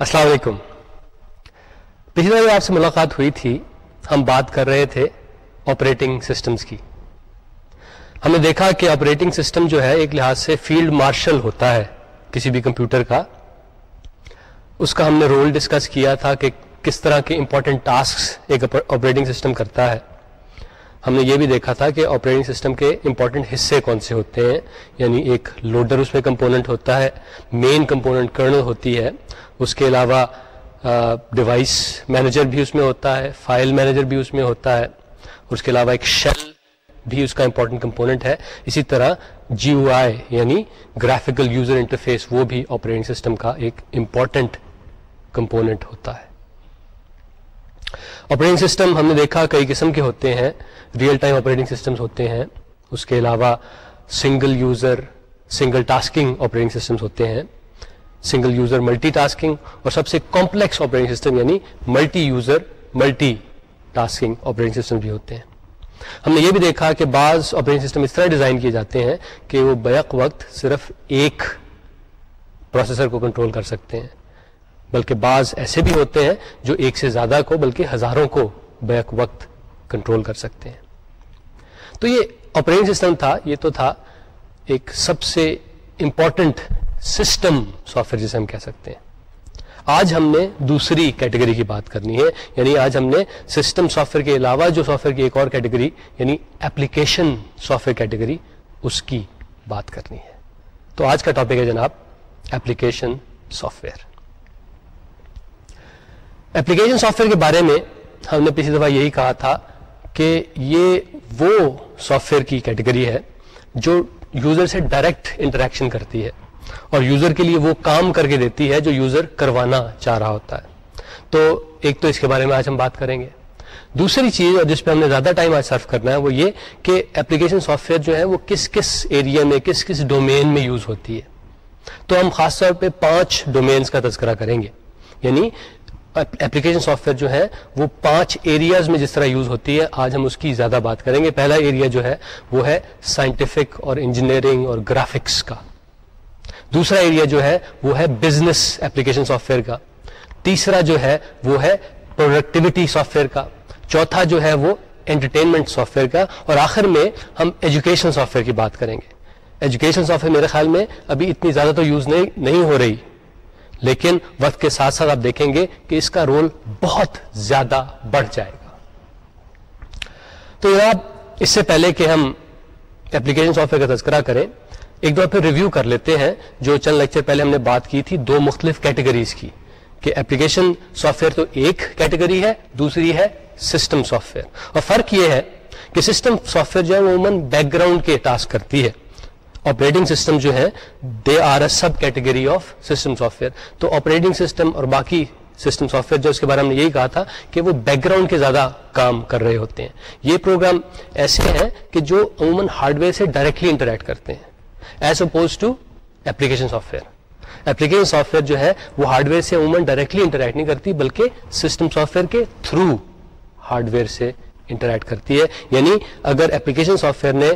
السلام علیکم۔ پچھلی بار آپ سے ملاقات ہوئی تھی، ہم بات کر رہے تھے آپریٹنگ سسٹمز کی۔ ہم نے دیکھا کہ آپریٹنگ سسٹم جو ہے، ایک لحاظ سے فیلڈ مارشل ہوتا ہے کسی بھی کمپیوٹر کا۔ اس کا ہم نے رول ڈسکس کیا تھا کہ کس طرح کے امپورٹنٹ ٹاسک ایک آپریٹنگ سسٹم کرتا ہے۔ ہم نے یہ بھی دیکھا تھا کہ آپریٹنگ سسٹم کے امپورٹنٹ حصے کون سے ہوتے ہیں؟ یعنی ایک لوڈر اس میں کمپوننٹ ہوتا ہے مین کمپوننٹ کرنل ہوتی ہے، اس کے علاوہ ڈیوائس مینیجر بھی اس میں ہوتا ہے فائل مینیجر بھی اس میں ہوتا ہے، اس کے علاوہ ایک شیل بھی اس کا امپورٹنٹ کمپوننٹ ہے۔ اسی طرح جی او آئی یعنی گرافیکل یوزر انٹرفیس وہ بھی آپریٹنگ سسٹم کا ایک امپورٹنٹ کمپوننٹ ہوتا ہے۔ آپریٹنگ سسٹم ہم نے دیکھا کئی قسم کے ہوتے ہیں ریئل ٹائم آپریٹنگ سسٹم ہوتے ہیں، اس کے علاوہ single user single tasking operating system ہوتے ہیں۔ سنگل یوزر ملٹی ٹاسکنگ اور سب سے کمپلیکس آپریٹنگ سسٹم یعنی multi user multi tasking operating system بھی ہوتے ہیں۔ ہم نے یہ بھی دیکھا کہ بعض آپریٹنگ سسٹم اس طرح ڈیزائن کیے جاتے ہیں کہ وہ بیک وقت صرف ایک پروسیسر کو کنٹرول کر سکتے ہیں۔ بلکہ بعض ایسے بھی ہوتے ہیں جو ایک سے زیادہ کو بلکہ ہزاروں کو بیک وقت کنٹرول کر سکتے ہیں۔ تو یہ آپریٹنگ سسٹم تھا، یہ تو تھا ایک سب سے امپورٹنٹ سسٹم سافٹ ویئر جسے ہم کہہ سکتے ہیں۔ آج ہم نے دوسری کیٹیگری کی بات کرنی ہے یعنی آج ہم نے سسٹم سافٹ ویئر کے علاوہ جو سافٹ ویئر کی ایک اور کیٹیگری یعنی ایپلیکیشن سافٹ ویئر کیٹیگری، اس کی بات کرنی ہے۔ تو آج کا ٹاپک ہے جناب application software. Application software کے بارے میں ہم نے پچھلی دفعہ یہی کہا تھا کہ یہ وہ سافٹ ویئر کی کیٹیگری ہے جو یوزر سے ڈائریکٹ انٹریکشن کرتی ہے اور یوزر کے لیے وہ کام کر کے دیتی ہے جو یوزر کروانا چاہ رہا ہوتا ہے۔ تو ایک تو اس کے بارے میں آج ہم بات کریں گے۔ دوسری چیز اور جس پہ ہم نے زیادہ ٹائم آج سرو کرنا ہے وہ یہ کہ اپلیکیشن سافٹ ویئر جو ہے وہ کس کس ایریا میں، کس کس ڈومین میں یوز ہوتی ہے۔ تو ہم خاص طور پہ پانچ ڈومینس کا تذکرہ کریں گے۔ یعنی اپلیکیشن سافٹ ویئر جو ہے، وہ پانچ ایریاز میں جس طرح یوز ہوتی ہے، آج ہم اس کی زیادہ بات کریں گے۔ پہلا ایریا جو ہے، وہ ہے سائنٹیفک اور انجینئرنگ اور گرافکس کا۔ دوسرا ایریا جو ہے، وہ ہے بزنس ایپلیکیشن سافٹ ویئر کا۔ تیسرا جو ہے، وہ ہے پروڈکٹیوٹی سافٹ ویئر کا۔ چوتھا جو ہے، وہ انٹرٹینمنٹ سافٹ ویئر کا۔ اور آخر میں ہم ایجوکیشن سافٹ ویئر کی بات کریں گے۔ ایجوکیشن سافٹ ویئر میرے خیال میں ابھی اتنی زیادہ تو یوز نہیں نہیں ہو رہی۔ لیکن وقت کے ساتھ ساتھ آپ دیکھیں گے کہ اس کا رول بہت زیادہ بڑھ جائے گا۔ تو جناب اس سے پہلے کہ ہم ایپلیکیشن سافٹ ویئر کا تذکرہ کریں، ایک دو پھر ریویو کر لیتے ہیں۔ جو چند لیکچر پہلے ہم نے بات کی تھی، دو مختلف کیٹیگریز کی کہ اپلیکیشن سافٹ ویئر تو ایک کیٹیگری ہے، دوسری ہے سسٹم سافٹ ویئر۔ اور فرق یہ ہے کہ سسٹم سافٹ ویئر جو ہے وہ عموماً بیک گراؤنڈ کے ٹاسک کرتی ہے۔ آپریٹنگ سسٹم جو ہے they are a sub category of system software تو آپریٹنگ سسٹم اور باقی سسٹم سافٹ ویئر جو اس کے بارے میں یہی کہا تھا کہ وہ بیک گراؤنڈ کے زیادہ کام کر رہے ہوتے ہیں۔ یہ پروگرام ایسے ہیں کہ جو عموماً ہارڈ ویئر سے ڈائریکٹلی انٹریکٹ کرتے ہیں as opposed to application software application software جو ہے، وہ ہارڈ ویئر سے عموماً ڈائریکٹلی انٹریکٹ نہیں کرتی، بلکہ سسٹم سافٹ ویئر کے تھرو ہارڈ ویئر سے انٹریکٹ کرتی ہے۔ یعنی اگر ایپلیکیشن سافٹ ویئر نے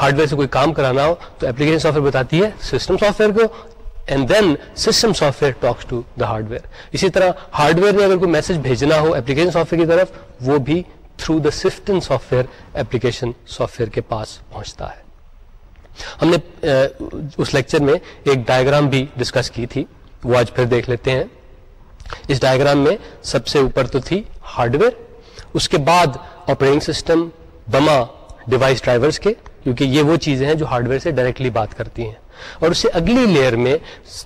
ہارڈ ویئر سے کوئی کام کرانا ہو تو ایپلیکیشن سافٹ ویئر بتاتی ہے سسٹم سافٹ ویئر کو and then system software talks to the hardware اسی طرح ہارڈ ویئر میں اگر کوئی میسج بھیجنا ہو ایپلیکیشن سافٹ ویئر کی طرف وہ بھی through the system software application software کے پاس پہنچتا ہے۔ ہم نے اس لیکچر میں ایک ڈائگرام بھی ڈسکس کی تھی۔ وہ آج پھر دیکھ لیتے ہیں۔ اس ڈائگرام میں سب سے اوپر تو تھی ہارڈ ویئر اس کے بعد آپریٹنگ سسٹم بما ڈیوائس ڈرائیورس کے کیونکہ یہ وہ چیزیں ہیں جو ہارڈ ویئر سے ڈائریکٹلی بات کرتی ہیں۔ اور اس سے اگلی لیئر میں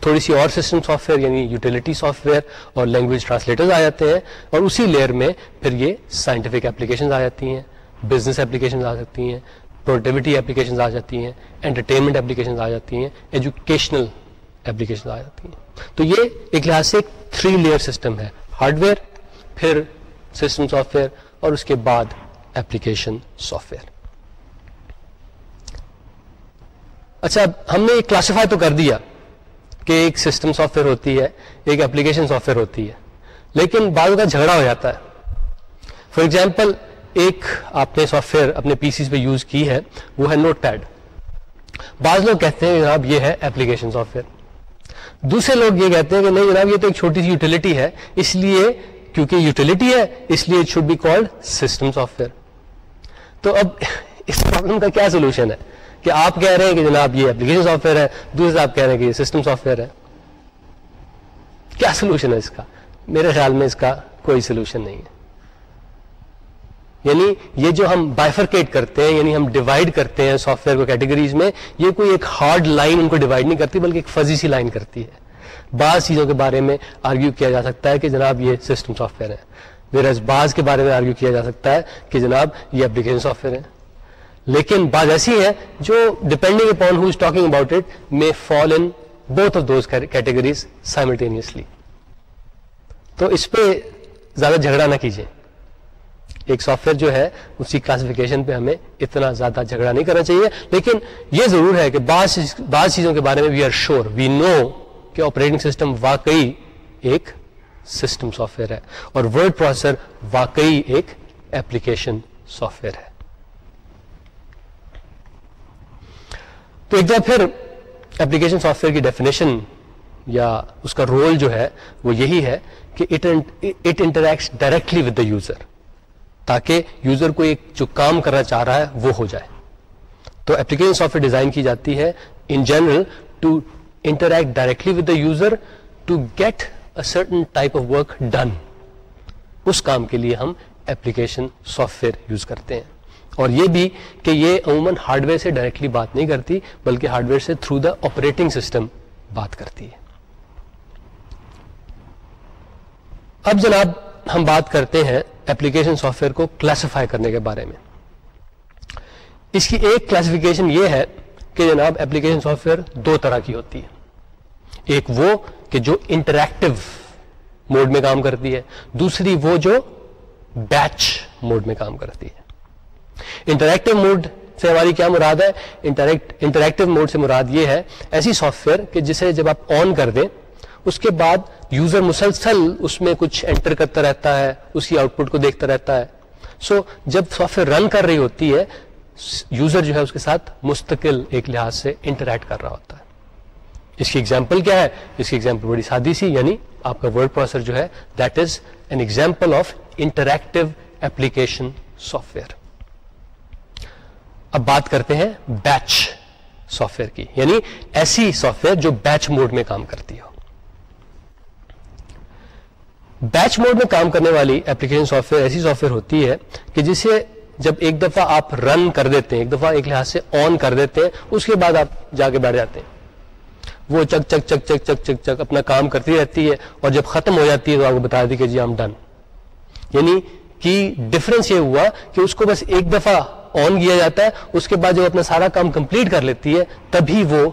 تھوڑی سی اور سسٹم سافٹ ویئر یعنی یوٹیلیٹی سافٹ ویئر اور لینگویج ٹرانسلیٹر آ جاتے ہیں اور اسی لیئر میں پھر یہ سائنٹیفک اپلیکیشن آ جاتی ہیں بزنس اپلیکیشن آ سکتی ہیں پروڈکٹیوٹی اپلیکیشن آ جاتی ہیں انٹرٹینمنٹ اپلیکیشن آ جاتی ہیں ایجوکیشنل اپلیکیشن آ جاتی ہیں۔ تو یہ ایک لحاظ سے تھری لیئر سسٹم ہے ہارڈ ویئر پھر سسٹم سافٹ ویئر اور اس کے بعد ایپلیکیشن سافٹ ویئر اچھا ہم نے کلاسیفائی تو کر دیا کہ ایک سسٹم سافٹ ویئر ہوتی ہے، ایک اپلیکیشن سافٹ ویئر ہوتی ہے، لیکن بعض کا جھگڑا ہو جاتا ہے۔ فار ایگزامپل ایک آپ نے سافٹ ویئر اپنے پی سیز پہ یوز کی ہے، وہ ہے نوٹ پیڈ بعض لوگ کہتے ہیں، جناب، یہ ہے اپلیکیشن سافٹ ویئر دوسرے لوگ یہ کہتے ہیں کہ نہیں، جناب، یہ تو ایک چھوٹی سی یوٹیلٹی ہے، اس لیے کیونکہ یوٹیلٹی ہے، اس لیے it should be called system software تو اب اس پرابلم کا کیا سولوشن ہے؟ کہ آپ کہہ رہے ہیں کہ جناب یہ اپلیکیشن سافٹ ویئر ہے، دوسرے آپ کہہ رہے ہیں کہ یہ سسٹم سافٹ ویئر ہے۔ کیا سولوشن ہے اس کا؟ میرے خیال میں اس کا کوئی سولوشن نہیں ہے۔ یعنی یہ جو ہم بائفرکیٹ کرتے ہیں یعنی ہم ڈیوائڈ کرتے ہیں سافٹ ویئر کو کیٹیگریز میں، یہ کوئی ایک ہارڈ لائن ان کو ڈیوائڈ نہیں کرتی، بلکہ ایک فضی سی لائن کرتی ہے۔ بعض چیزوں کے بارے میں آرگیو کیا جا سکتا ہے کہ جناب یہ سسٹم سافٹ ویئر ہے۔ ویئر بعض کے بارے میں آرگیو کیا جا سکتا ہے کہ جناب یہ اپلیکیشن سافٹ ویئر ہے۔ لیکن بعض ایسی ہیں جو depending upon who is talking about it may fall in both of those categories simultaneously تو اس پہ زیادہ جھگڑا نہ کیجیے ایک سافٹ ویئر جو ہے، اسی کلاسیفیکیشن پہ ہمیں اتنا زیادہ جھگڑا نہیں کرنا چاہیے۔ لیکن یہ ضرور ہے کہ بعض بعض چیزوں کے بارے میں وی آر شیور وی نو کہ آپریٹنگ سسٹم واقعی ایک سسٹم سافٹ ویئر ہے اور ورڈ پروسیسر واقعی ایک ایپلیکیشن سافٹ ویئر ہے۔ تو ایک دفعہ پھر ایپلیکیشن سافٹ ویئر کی ڈیفینیشن یا اس کا رول جو ہے وہ یہی ہے کہ it interacts directly with the user تاکہ یوزر کو ایک جو کام کرنا چاہ رہا ہے وہ ہو جائے۔ تو اپلیکیشن سافٹ ویئر ڈیزائن کی جاتی ہے in general to interact directly with the user to get a certain type of work done اس کام کے لیے ہم ایپلیکیشن سافٹ ویئر یوز کرتے ہیں۔ اور یہ بھی کہ یہ عموماً ہارڈ ویئر سے ڈائریکٹلی بات نہیں کرتی، بلکہ ہارڈ ویئر سے تھرو دا آپریٹنگ سسٹم بات کرتی ہے۔ اب جناب ہم بات کرتے ہیں ایپلیکیشن سافٹ ویئر کو کلاسیفائی کرنے کے بارے میں۔ اس کی ایک کلاسیفیکیشن یہ ہے کہ جناب ایپلیکیشن سافٹ ویئر دو طرح کی ہوتی ہے۔ ایک وہ کہ جو انٹریکٹو موڈ میں کام کرتی ہے، دوسری وہ جو بیچ موڈ میں کام کرتی ہے۔ انٹریکٹو موڈ سے ہماری کیا مراد ہے؟ انٹریکٹو موڈ سے مراد یہ ہے ایسی سافٹ ویئر کہ جسے جب آپ آن کر دیں اس کے بعد یوزر مسلسل اس میں کچھ انٹر کرتا رہتا ہے اس کی آؤٹ پٹ کو دیکھتا رہتا ہے۔ سو so, جب سافٹ ویئر رن کر رہی ہوتی ہے یوزر جو ہے اس کے ساتھ مستقل ایک لحاظ سے انٹریکٹ کر رہا ہوتا ہے۔ اس کی ایگزامپل کیا ہے؟ اس کی ایگزامپل بڑی سادی سی یعنی آپ کا ورڈ پروسیسر جو ہے that is an example of interactive application software اب بات کرتے ہیں بیچ سافٹ ویئر کی۔ یعنی ایسی سافٹ ویئر جو بیچ موڈ میں کام کرتی ہو۔ بیچ موڈ میں کام کرنے والی ایپلیکیشن سافٹ ویئر ایسی سافٹ ویئر ہوتی ہے کہ جسے جب ایک دفعہ آپ رن کر دیتے ہیں، ایک دفعہ ایک لحاظ سے آن کر دیتے ہیں، اس کے بعد آپ جا کے بیٹھ جاتے ہیں۔ وہ چک چک چک چک چک چک چک اپنا کام کرتی رہتی ہے اور جب ختم ہو جاتی ہے تو آپ کو بتا دی کہ جی ہم ڈن یعنی کہ ڈفرنس یہ ہوا کہ اس کو بس ایک دفعہ آن کیا جاتا ہے، اس کے بعد جب اپنا سارا کام کمپلیٹ کر لیتی ہے، تبھی وہ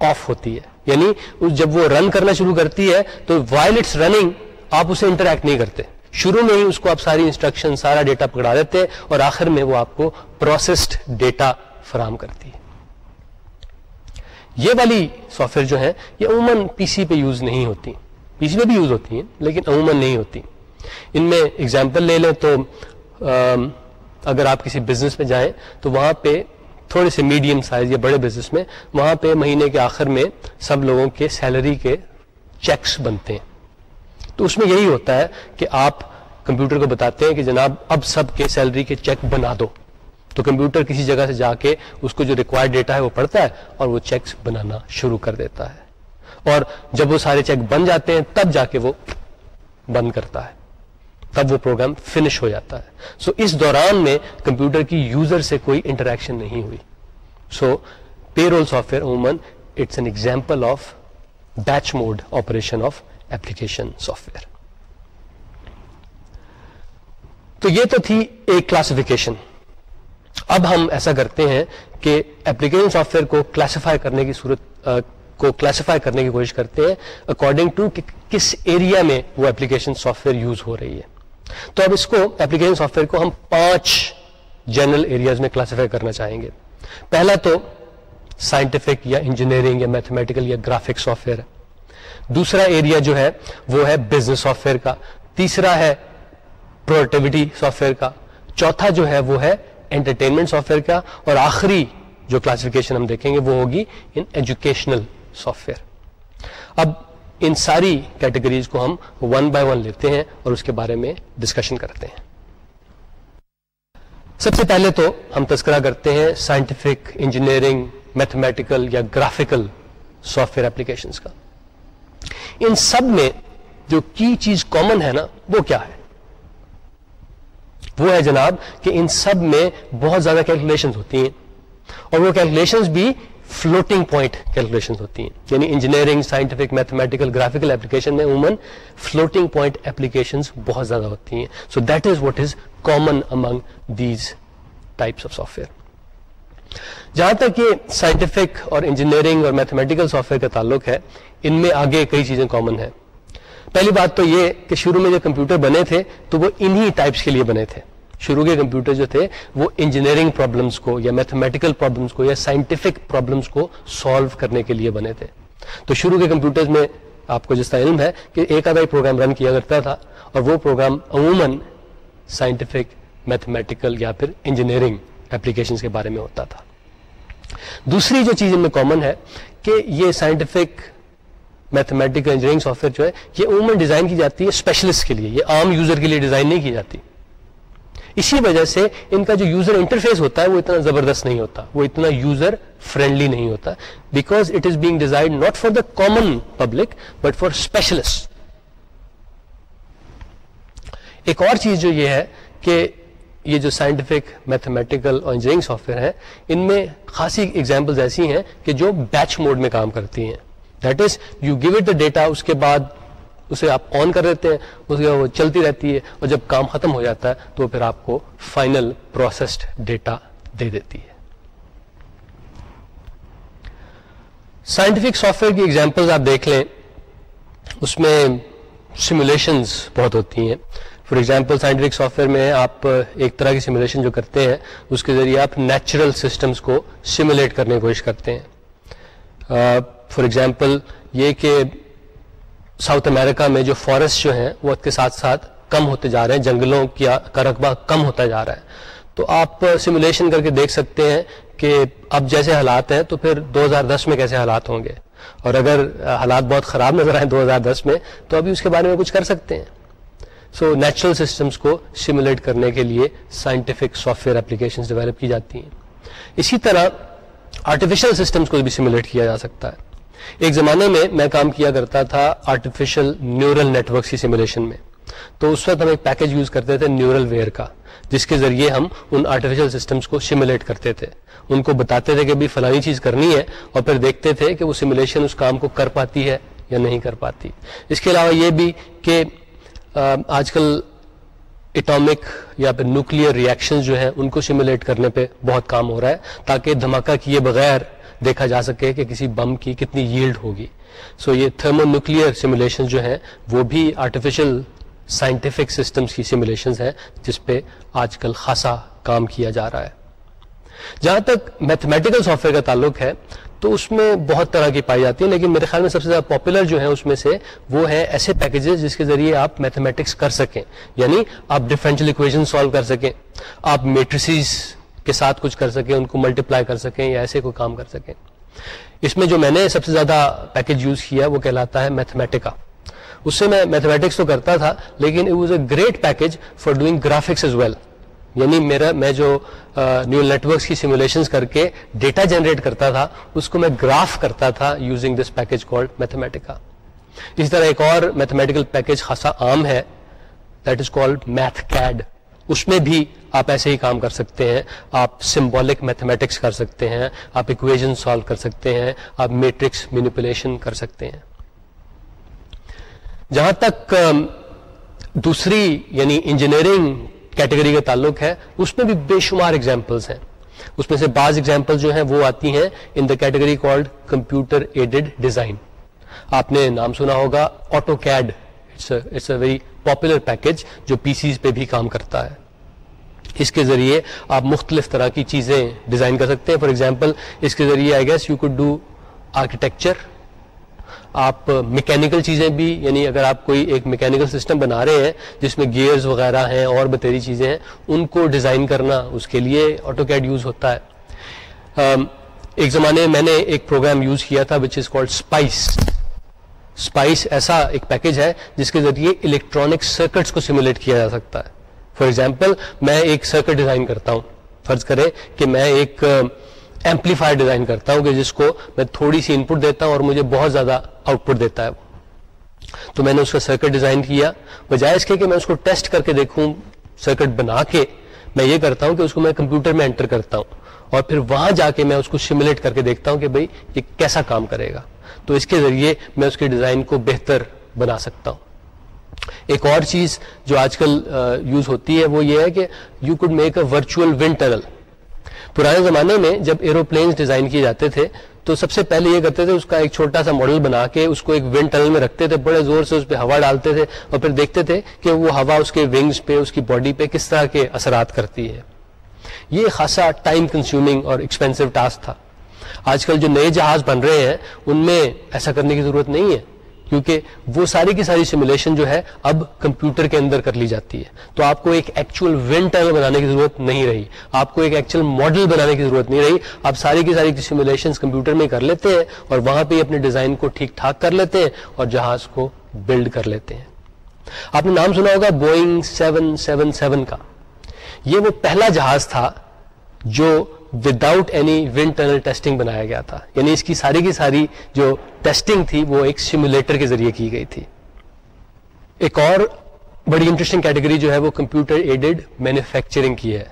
آف ہوتی ہے۔ یعنی جب وہ رن کرنا شروع کرتی ہے، تو وائل اٹس رننگ آپ اسے انٹریکٹ نہیں کرتے۔ شروع میں ہی اس کو آپ ساری انسٹرکشن سارا ڈیٹا پکڑا دیتے ہیں اور آخر میں وہ آپ کو پروسیسڈ ڈیٹا فراہم کرتی ہے۔ یہ والی سافٹ ویئر جو ہے یہ عموماً پی سی پہ یوز نہیں ہوتی۔ پی سی پہ بھی یوز ہوتی ہیں، لیکن عموماً نہیں ہوتی۔ ان میں اگزامپل لے لیں تو اگر آپ کسی بزنس میں جائیں تو وہاں پہ تھوڑے سے میڈیم سائز یا بڑے بزنس میں وہاں پہ مہینے کے آخر میں سب لوگوں کے سیلری کے چیکس بنتے ہیں۔ تو اس میں یہی ہوتا ہے کہ آپ کمپیوٹر کو بتاتے ہیں کہ جناب اب سب کے سیلری کے چیک بنا دو۔ تو کمپیوٹر کسی جگہ سے جا کے اس کو جو ریکوائرڈ ڈیٹا ہے وہ پڑھتا ہے اور وہ چیکس بنانا شروع کر دیتا ہے۔ اور جب وہ سارے چیک بن جاتے ہیں تب جا کے وہ بند کرتا ہے۔ تب وہ پروگرام فنش ہو جاتا ہے۔ سو so, اس دوران میں کمپیوٹر کی یوزر سے کوئی انٹریکشن نہیں ہوئی۔ So payroll soft where عموماً it's an example of batch mode operation of application software تو یہ تو تھی ایک کلاسیفیکیشن اب ہم ایسا کرتے ہیں کہ ایپلیکیشن سافٹ ویئر کو کلاسیفائی کرنے کی صورت کو کلاسیفائی کرنے کی کوشش کرتے ہیں۔ اکارڈنگ ٹو کس ایریا میں وہ ایپلیکیشن سافٹ ویئر یوز ہو رہی ہے۔ تو اب اس کو ایپلیکیشن سافٹ ویئر کو ہم پانچ جنرل ایریاز میں کلاسیفائی کرنا چاہیں گے۔ پہلا تو سائنٹیفک یا انجینئرنگ یا میتھمیٹیکل یا گرافک سافٹ ویئر دوسرا ایریا جو ہے وہ ہے بزنس سافٹ ویئر کا۔ تیسرا ہے پروڈکٹیوٹی سافٹ ویئر کا۔ چوتھا جو ہے وہ ہے انٹرٹینمنٹ سافٹ ویئر کا۔ اور آخری جو کلاسیفیکیشن ہم دیکھیں گے وہ ہوگی ان ایجوکیشنل سافٹ ویئر اب ان ساری کیٹیگریز کو ہم ون بائی ون لیتے ہیں اور اس کے بارے میں ڈسکشن کرتے ہیں۔ سب سے پہلے تو ہم تذکرہ کرتے ہیں سائنٹیفک انجینئرنگ میتھمیٹیکل یا گرافیکل سافٹ ویئر اپلیکیشنس کا۔ ان سب میں جو کی چیز کامن ہے نا، وہ کیا ہے؟ وہ ہے جناب کہ ان سب میں بہت زیادہ کیلکولیشن ہوتی ہیں اور وہ کیلکولیشن بھی فلوٹنگ پوائنٹ کیلکولیشن ہوتی ہیں۔ یعنی engineering scientific mathematical graphical application میں عموماً فلوٹنگ پوائنٹ ایپلیکیشن بہت زیادہ ہوتی ہیں۔ So that is what is common among these types of software جہاں تک یہ سائنٹیفک اور انجینئرنگ اور میتھمیٹیکل سافٹ ویئر کا تعلق ہے، ان میں آگے کئی چیزیں کامن ہیں۔ پہلی بات تو یہ کہ شروع میں جو کمپیوٹر بنے تھے، تو وہ انہی ٹائپس کے لیے بنے تھے۔ شروع کے کمپیوٹر جو تھے، وہ انجینئرنگ پرابلمس کو یا میتھمیٹیکل پرابلمس کو یا سائنٹیفک پرابلمس کو سالو کرنے کے لیے بنے تھے۔ تو شروع کے کمپیوٹرز میں آپ کو جس طرح علم ہے کہ ایک آدھا پروگرام رن کیا کرتا تھا اور وہ پروگرام عموماً سائنٹیفک میتھمیٹیکل یا پھر انجینئرنگ اپلیکیشن کے بارے میں ہوتا تھا۔ دوسری جو چیز ان میں کامن ہے کہ یہ scientific mathematical engineering software جو ہے، یہ عموماً ڈیزائن کی جاتی ہے اسپیشلسٹ کے لیے، یہ عام یوزر کے لیے ڈیزائن نہیں کی جاتی۔ اسی وجہ سے ان کا جو یوزر انٹرفیس ہوتا ہے وہ اتنا زبردست نہیں ہوتا، وہ اتنا یوزر فرینڈلی نہیں ہوتا because it is being design not for the common public but for specialist ایک اور چیز جو یہ ہے کہ یہ جو سائنٹیفک میتھمیٹیکل اور انجینئرنگ سافٹ ویئر ہے ان میں خاصی ایگزامپل ایسی ہیں کہ جو بیچ موڈ میں کام کرتی ہیں. That is you give it the data اس کے بعد اسے آپ آن کر دیتے ہیں اس کے وہ چلتی رہتی ہے اور جب کام ختم ہو جاتا ہے تو پھر آپ کو فائنل پروسیسڈ ڈیٹا دے دیتی ہے۔ سائنٹیفک سافٹ ویئر کی ایگزامپل آپ دیکھ لیں، اس میں سیمولیشنز بہت ہوتی ہیں۔ For example scientific software میں آپ ایک طرح کی سیمولیشن جو کرتے ہیں، اس کے ذریعے آپ نیچرل سسٹمس کو سیمولیٹ کرنے کی کوشش کرتے ہیں۔ فار ایگزامپل یہ کہ ساؤتھ امریکہ میں جو فارسٹ جو ہیں وہ کے ساتھ ساتھ کم ہوتے جا رہے ہیں، جنگلوں کا رقبہ کم ہوتا جا رہا ہے۔ تو آپ سیمولیشن کر کے دیکھ سکتے ہیں کہ اب جیسے حالات ہیں تو پھر دو ہزار دس میں کیسے حالات ہوں گے۔ اور اگر حالات بہت خراب نظر آئے دو ہزار دس میں تو ابھی اس کے بارے میں کچھ کر سکتے ہیں۔ سو نیچرل سسٹمس کو سیمولیٹ کرنے کے لیے scientific soft where application develop کی جاتی ہیں۔ اسی طرح آرٹیفیشل سسٹمس کو بھی سیمولیٹ کیا جا سکتا ہے۔ ایک زمانے میں میں کام کیا کرتا تھا آرٹیفیشل نیورل نیٹورک کی سیمولیشن میں۔ تو اس وقت ہم ایک پیکج یوز کرتے تھے نیورل ویئر کا، جس کے ذریعے ہم ان آرٹیفیشل سسٹمس کو سیمولیٹ کرتے تھے۔ ان کو بتاتے تھے کہ بھی فلانی چیز کرنی ہے اور پھر دیکھتے تھے کہ وہ سیمولیشن اس کام کو کر پاتی ہے یا نہیں کر پاتی۔ اس کے علاوہ یہ بھی کہ آج کل اٹامک یا پھر نیوکلیر ریئیکشن جو ہیں، ان کو سیمولیٹ کرنے پہ بہت کام ہو رہا ہے تاکہ دھماکہ کیے بغیر دیکھا جا سکے کہ کسی بم کی کتنی ییلڈ ہوگی۔ سو so یہ تھرمو نیوکلیر سیمولیشن جو ہیں، وہ بھی آرٹیفیشل سائنٹیفک سسٹمز کی سیمولیشن ہے جس پہ آج کل خاصا کام کیا جا رہا ہے۔ جہاں تک میتھمیٹیکل سافٹ ویئر کا تعلق ہے، تو اس میں بہت طرح کی پائی جاتی ہیں، لیکن میرے خیال میں سب سے زیادہ پاپولر جو ہے اس میں سے وہ ہے ایسے پیکجز جس کے ذریعے آپ میتھمیٹکس کر سکیں۔ یعنی آپ ڈفرینشیل اکویژن سالو کر سکیں۔ آپ میٹریسیز کے ساتھ کچھ کر سکیں، ان کو ملٹیپلائی کر سکیں یا ایسے کوئی کام کر سکیں۔ اس میں جو میں نے سب سے زیادہ پیکج یوز کیا وہ کہلاتا ہے میتھمیٹکا اس سے میں میتھمیٹکس تو کرتا تھا، لیکن it was a great package for doing graphics as well یعنی میرا، میں جو نیو نیٹورکس کی سیمولیشن کر کے ڈیٹا جنریٹ کرتا تھا، اس کو میں گراف کرتا تھا using this package called Mathematica اسی طرح ایک اور میتھمیٹیکل پیکج خاصا عام ہے that is called Mathcad اس میں بھی آپ ایسے ہی کام کر سکتے ہیں، آپ سمبولک میتھمیٹکس کر سکتے ہیں، آپ اکویژن سالو کر سکتے ہیں، آپ میٹرکس مینیپولیشن کر سکتے ہیں۔ جہاں تک دوسری یعنی انجینئرنگ کیٹیگری کا تعلق ہے، اس میں بھی بے شمار ایگزامپلس ہیں۔ اس میں سے بعض ایگزامپل جو ہیں وہ آتی ہیں in the category called computer aided design آپ نے نام سنا ہوگا AutoCAD it's a very popular package جو پی سیز پہ بھی کام کرتا ہے۔ اس کے ذریعے آپ مختلف طرح کی چیزیں ڈیزائن کر سکتے ہیں۔ فار ایگزامپل اس کے ذریعے I guess you could do architecture آپ میکینکل چیزیں بھی یعنی اگر آپ کوئی ایک میکینکل سسٹم بنا رہے ہیں جس میں گیئرز وغیرہ ہیں، اور بتیری چیزیں ہیں، ان کو ڈیزائن کرنا اس کے لیے آٹو کیڈ یوز ہوتا ہے۔ um, ایک زمانے میں میں نے ایک پروگرام یوز کیا تھا which is called spice spice ایسا ایک پیکج ہے جس کے ذریعے الیکٹرانک سرکٹس کو سیمولیٹ کیا جا سکتا ہے۔ فار ایگزامپل میں ایک سرکٹ ڈیزائن کرتا ہوں۔ فرض کریں کہ میں ایک ایمپلیفائر ڈیزائن کرتا ہوں کہ جس کو میں تھوڑی سی ان پٹ دیتا ہوں اور مجھے بہت زیادہ آؤٹ پٹ دیتا ہے۔ تو میں نے اس کا سرکٹ ڈیزائن کیا۔ بجائے اس کے کہ میں اس کو ٹیسٹ کر کے دیکھوں سرکٹ بنا کے میں یہ کرتا ہوں کہ اس کو میں کمپیوٹر میں انٹر کرتا ہوں اور پھر وہاں جا کے میں اس کو سیمولیٹ کر کے دیکھتا ہوں کہ بھائی یہ کیسا کام کرے گا۔ تو اس کے ذریعے میں اس کے ڈیزائن کو بہتر بنا سکتا ہوں۔ ایک اور چیز جو آج کل یوز ہوتی ہے وہ یہ ہے کہ you could make a virtual wind tunnel پرانے زمانے میں جب ایروپلینس ڈیزائن کیے جاتے تھے، تو سب سے پہلے یہ کرتے تھے، اس کا ایک چھوٹا سا ماڈل بنا کے اس کو ایک ونڈ ٹنل میں رکھتے تھے، بڑے زور سے اس پہ ہوا ڈالتے تھے اور پھر دیکھتے تھے کہ وہ ہوا اس کے ونگز پہ، اس کی باڈی پہ کس طرح کے اثرات کرتی ہے۔ یہ خاصا ٹائم کنزیومنگ اور ایکسپینسو ٹاسک تھا۔ آج کل جو نئے جہاز بن رہے ہیں، ان میں ایسا کرنے کی ضرورت نہیں ہے، کیونکہ وہ ساری کی ساری سیمولیشن جو ہے، اب کمپیوٹر کے اندر کر لی جاتی ہے۔ تو آپ کو ایک ایکچوئل ونڈ ٹنل بنانے کی ضرورت نہیں رہی۔ آپ کو ایک ایکچوئل ماڈل بنانے کی ضرورت نہیں رہی۔ آپ ساری کی ساری سیمولیشن کمپیوٹر میں کر لیتے ہیں اور وہاں پہ اپنے ڈیزائن کو ٹھیک ٹھاک کر لیتے ہیں اور جہاز کو بلڈ کر لیتے ہیں۔ آپ نے نام سنا ہوگا بوئنگ سیون سیون سیون کا۔ یہ وہ پہلا جہاز تھا جو without any wind tunnel testing بنایا گیا تھا۔ یعنی اس کی ساری کی ساری جو ٹیسٹنگ تھی، وہ ایک سیمولیٹر کے ذریعے کی گئی تھی۔ ایک اور بڑی انٹرسٹنگ کیٹیگری جو ہے، وہ کمپیوٹر ایڈیڈ مینوفیکچرنگ کی ہے۔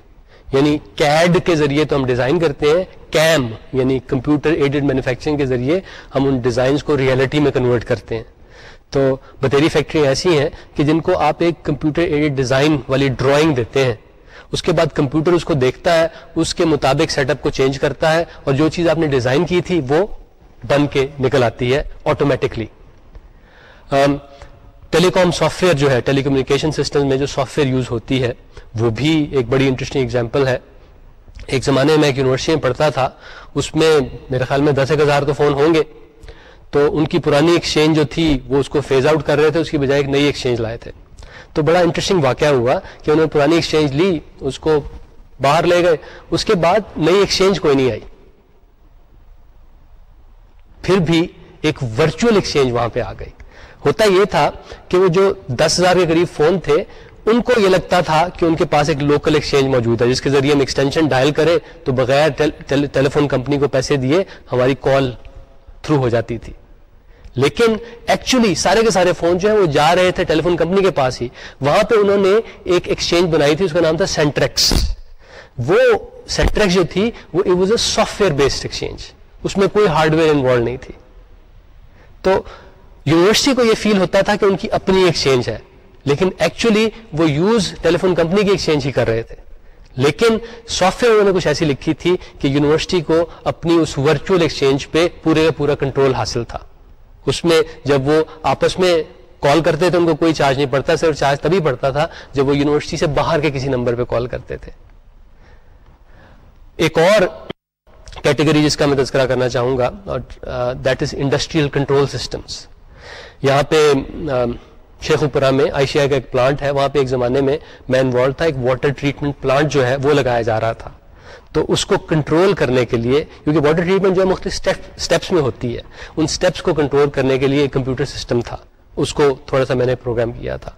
یعنی کیڈ کے ذریعے تو ہم ڈیزائن کرتے ہیں۔ کیم یعنی کمپیوٹر ایڈیڈ مینوفیکچرنگ کے ذریعے ہم ان ڈیزائنس کو ریئلٹی میں کنورٹ کرتے ہیں۔ تو بتیری فیکٹری ایسی ہیں کہ جن کو آپ ایک کمپیوٹر ایڈیڈ ڈیزائن والی ڈرائنگ دیتے ہیں۔ اس کے بعد کمپیوٹر اس کو دیکھتا ہے، اس کے مطابق سیٹ اپ کو چینج کرتا ہے اور جو چیز آپ نے ڈیزائن کی تھی وہ بن کے نکل آتی ہے automatically telecom software جو ہے ٹیلی کمیونیکیشن سسٹم میں جو سافٹ ویئر یوز ہوتی ہے، وہ بھی ایک بڑی انٹرسٹنگ اگزامپل ہے۔ ایک زمانے میں ایک یونیورسٹی میں پڑھتا تھا، اس میں میرے خیال میں دس ایک ہزار تو فون ہوں گے۔ تو ان کی پرانی ایکسچینج جو تھی، وہ اس کو فیز آؤٹ کر رہے تھے، اس کی بجائے ایک نئی ایکسچینج لائے تھے۔ تو بڑا انٹرسٹنگ واقعہ ہوا کہ انہوں نے پرانی ایکسچینج لی، اس کو باہر لے گئے، اس کے بعد نئی ایکسچینج کوئی نہیں آئی۔ پھر بھی ایک ورچوئل ایکسچینج وہاں پہ آ گئی۔ ہوتا یہ تھا کہ وہ جو دس ہزار کے قریب فون تھے، ان کو یہ لگتا تھا کہ ان کے پاس ایک لوکل ایکسچینج موجود ہے، جس کے ذریعے ہم ایکسٹینشن ڈائل کرے تو بغیر ٹیلی فون کمپنی کو پیسے دیے، ہماری کال تھرو ہو جاتی تھی۔ لیکن ایکچولی سارے کے سارے فون جو ہیں وہ جا رہے تھے ٹیلی فون کمپنی کے پاس ہی۔ وہاں پہ انہوں نے ایک ایکسچینج بنائی تھی، اس کا نام تھا سینٹریکس وہ سینٹریکس جو تھی، وہ it was a software based exchange اس میں کوئی ہارڈ ویئر انوالو نہیں تھی۔ تو یونیورسٹی کو یہ فیل ہوتا تھا کہ ان کی اپنی ایکسچینج ہے۔ لیکن ایکچولی وہ یوز ٹیلی فون کمپنی کی ایکسچینج ہی کر رہے تھے۔ لیکن سافٹ ویئر انہوں نے کچھ ایسی لکھی تھی کہ یونیورسٹی کو اپنی اس ورچوئل ایکسچینج پہ پورے کا پورا کنٹرول حاصل تھا۔ اس میں جب وہ آپس میں کال کرتے تھے، ان کو کوئی چارج نہیں پڑتا، صرف چارج تبھی پڑتا تھا جب وہ یونیورسٹی سے باہر کے کسی نمبر پہ کال کرتے تھے۔ ایک اور کیٹیگری جس کا میں تذکرہ کرنا چاہوں گا that is industrial control systems یہاں پہ شیخ پورا میں آئیشیا کا ایک پلانٹ ہے، وہاں پہ ایک زمانے میں میں انوالو تھا، ایک واٹر ٹریٹمنٹ پلانٹ جو ہے وہ لگایا جا رہا تھا۔ تو اس کو کنٹرول کرنے کے لیے، کیونکہ واٹر ٹریٹمنٹ جو ہے مختلف اسٹیپس میں ہوتی ہے۔ ان اسٹیپس کو کنٹرول کرنے کے لیے ایک کمپیوٹر سسٹم تھا۔ اس کو تھوڑا سا میں نے پروگرام کیا تھا۔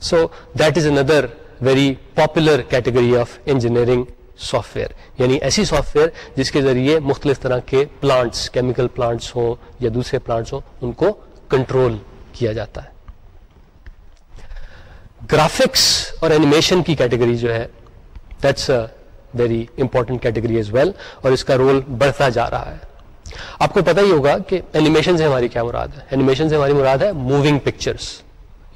So that is another very popular category of engineering software یعنی ایسی سافٹ ویئر جس کے ذریعے مختلف طرح کے پلانٹس کیمیکل پلانٹس ہوں یا دوسرے پلانٹس ہوں، ان کو کنٹرول کیا جاتا ہے۔ گرافکس اور اینیمیشن کی کیٹیگری جو ہے that's very important category as well اور اس کا رول بڑھتا جا رہا ہے۔ آپ کو پتا ہی ہوگا کہ اینیمیشن سے ہماری کیا مراد ہے۔ اینیمیشن سے ہماری مراد ہے موونگ پکچرس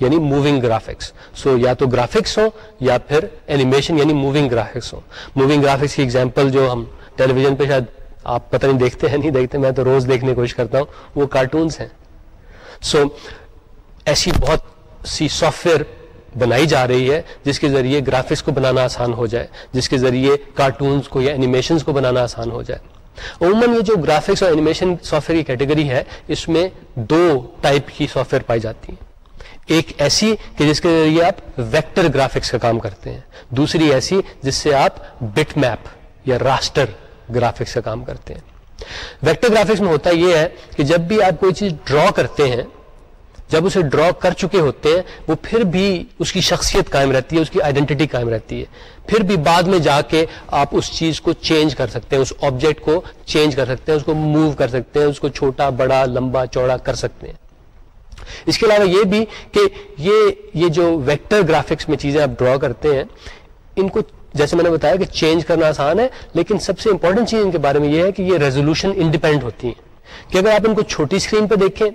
یعنی موونگ گرافکس سو یا تو گرافکس ہو یا پھر اینیمیشن یعنی موونگ گرافکس ہو موونگ گرافکس کی ایگزامپل جو ہم ٹیلی ویژن پہ شاید آپ پتہ نہیں دیکھتے ہیں نہیں دیکھتے میں تو روز دیکھنے کی کوشش کرتا ہوں وہ کارٹونس ہیں۔ سو so, ایسی بہت سی سافٹ ویئر بنائی جا رہی ہے، جس کے ذریعے گرافکس کو بنانا آسان ہو جائے، جس کے ذریعے کارٹونس کو یا اینیمیشنس کو بنانا آسان ہو جائے۔ عموماً یہ جو گرافکس اور اینیمیشن سافٹ ویئر کی کیٹیگری ہے، اس میں دو ٹائپ کی سافٹ ویئر پائی جاتی ہیں۔ ایک ایسی کہ جس کے ذریعے آپ ویکٹر گرافکس کا کام کرتے ہیں۔ دوسری ایسی جس سے آپ بٹ میپ یا راسٹر گرافکس کا کام کرتے ہیں۔ ویکٹر گرافکس میں ہوتا یہ ہے کہ جب بھی آپ کوئی چیز ڈرا کرتے ہیں جب اسے ڈرا کر چکے ہوتے ہیں وہ پھر بھی اس کی شخصیت قائم رہتی ہے، اس کی آئیڈینٹی قائم رہتی ہے۔ پھر بھی بعد میں جا کے آپ اس چیز کو چینج کر سکتے ہیں، اس آبجیکٹ کو چینج کر سکتے ہیں، اس کو موو کر سکتے ہیں، اس کو چھوٹا، بڑا، لمبا، چوڑا کر سکتے ہیں۔ اس کے علاوہ یہ بھی کہ یہ یہ جو ویکٹر گرافکس میں چیزیں آپ ڈرا کرتے ہیں، ان کو جیسے میں نے بتایا کہ چینج کرنا آسان ہے، لیکن سب سے امپورٹنٹ چیز ان کے بارے میں یہ ہے کہ یہ ریزولوشن انڈیپینڈنٹ ہوتی ہیں۔ کہ اگر آپ ان کو چھوٹی اسکرین پہ دیکھیں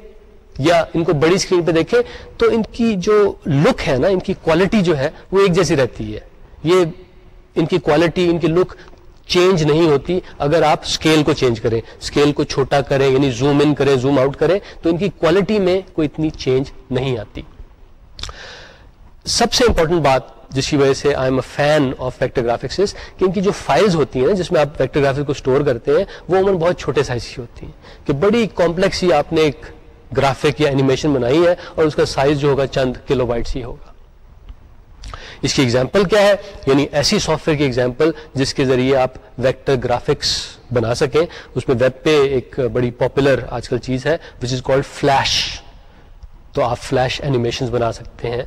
یا ان کو بڑی اسکرین پہ دیکھیں تو ان کی جو لک ہے نا، ان کی کوالٹی جو ہے، وہ ایک جیسی رہتی ہے۔ یہ ان کی کوالٹی ان کی لک چینج نہیں ہوتی۔ اگر آپ اسکیل کو چینج کریں اسکیل کو چھوٹا کریں یعنی زوم ان کریں زوم آؤٹ کریں، تو ان کی کوالٹی میں کوئی اتنی چینج نہیں آتی۔ سب سے امپورٹنٹ بات جس کی وجہ سے I am a fan of vector graphics کہ ان کی جو فائلز ہوتی ہیں جس میں آپ ویکٹر گرافکس کو اسٹور کرتے ہیں، وہ عموماً بہت چھوٹے سائز کی ہوتی ہیں۔ کہ بڑی کمپلیکس ہی آپ نے ایک گرافک یا اینیمیشن بنائی ہے اور اس کا سائز جو ہوگا چند کلو بائٹس ہی ہوگا۔ اس کی ایگزامپل کیا ہے؟ یعنی ایسی سافٹ ویئر کی ایگزامپل جس کے ذریعے آپ ویکٹر گرافکس بنا سکیں۔ اس میں ویب پہ ایک بڑی پاپولر آج کل چیز ہے وچ از کالڈ فلیش تو آپ فلیش اینیمیشن بنا سکتے ہیں۔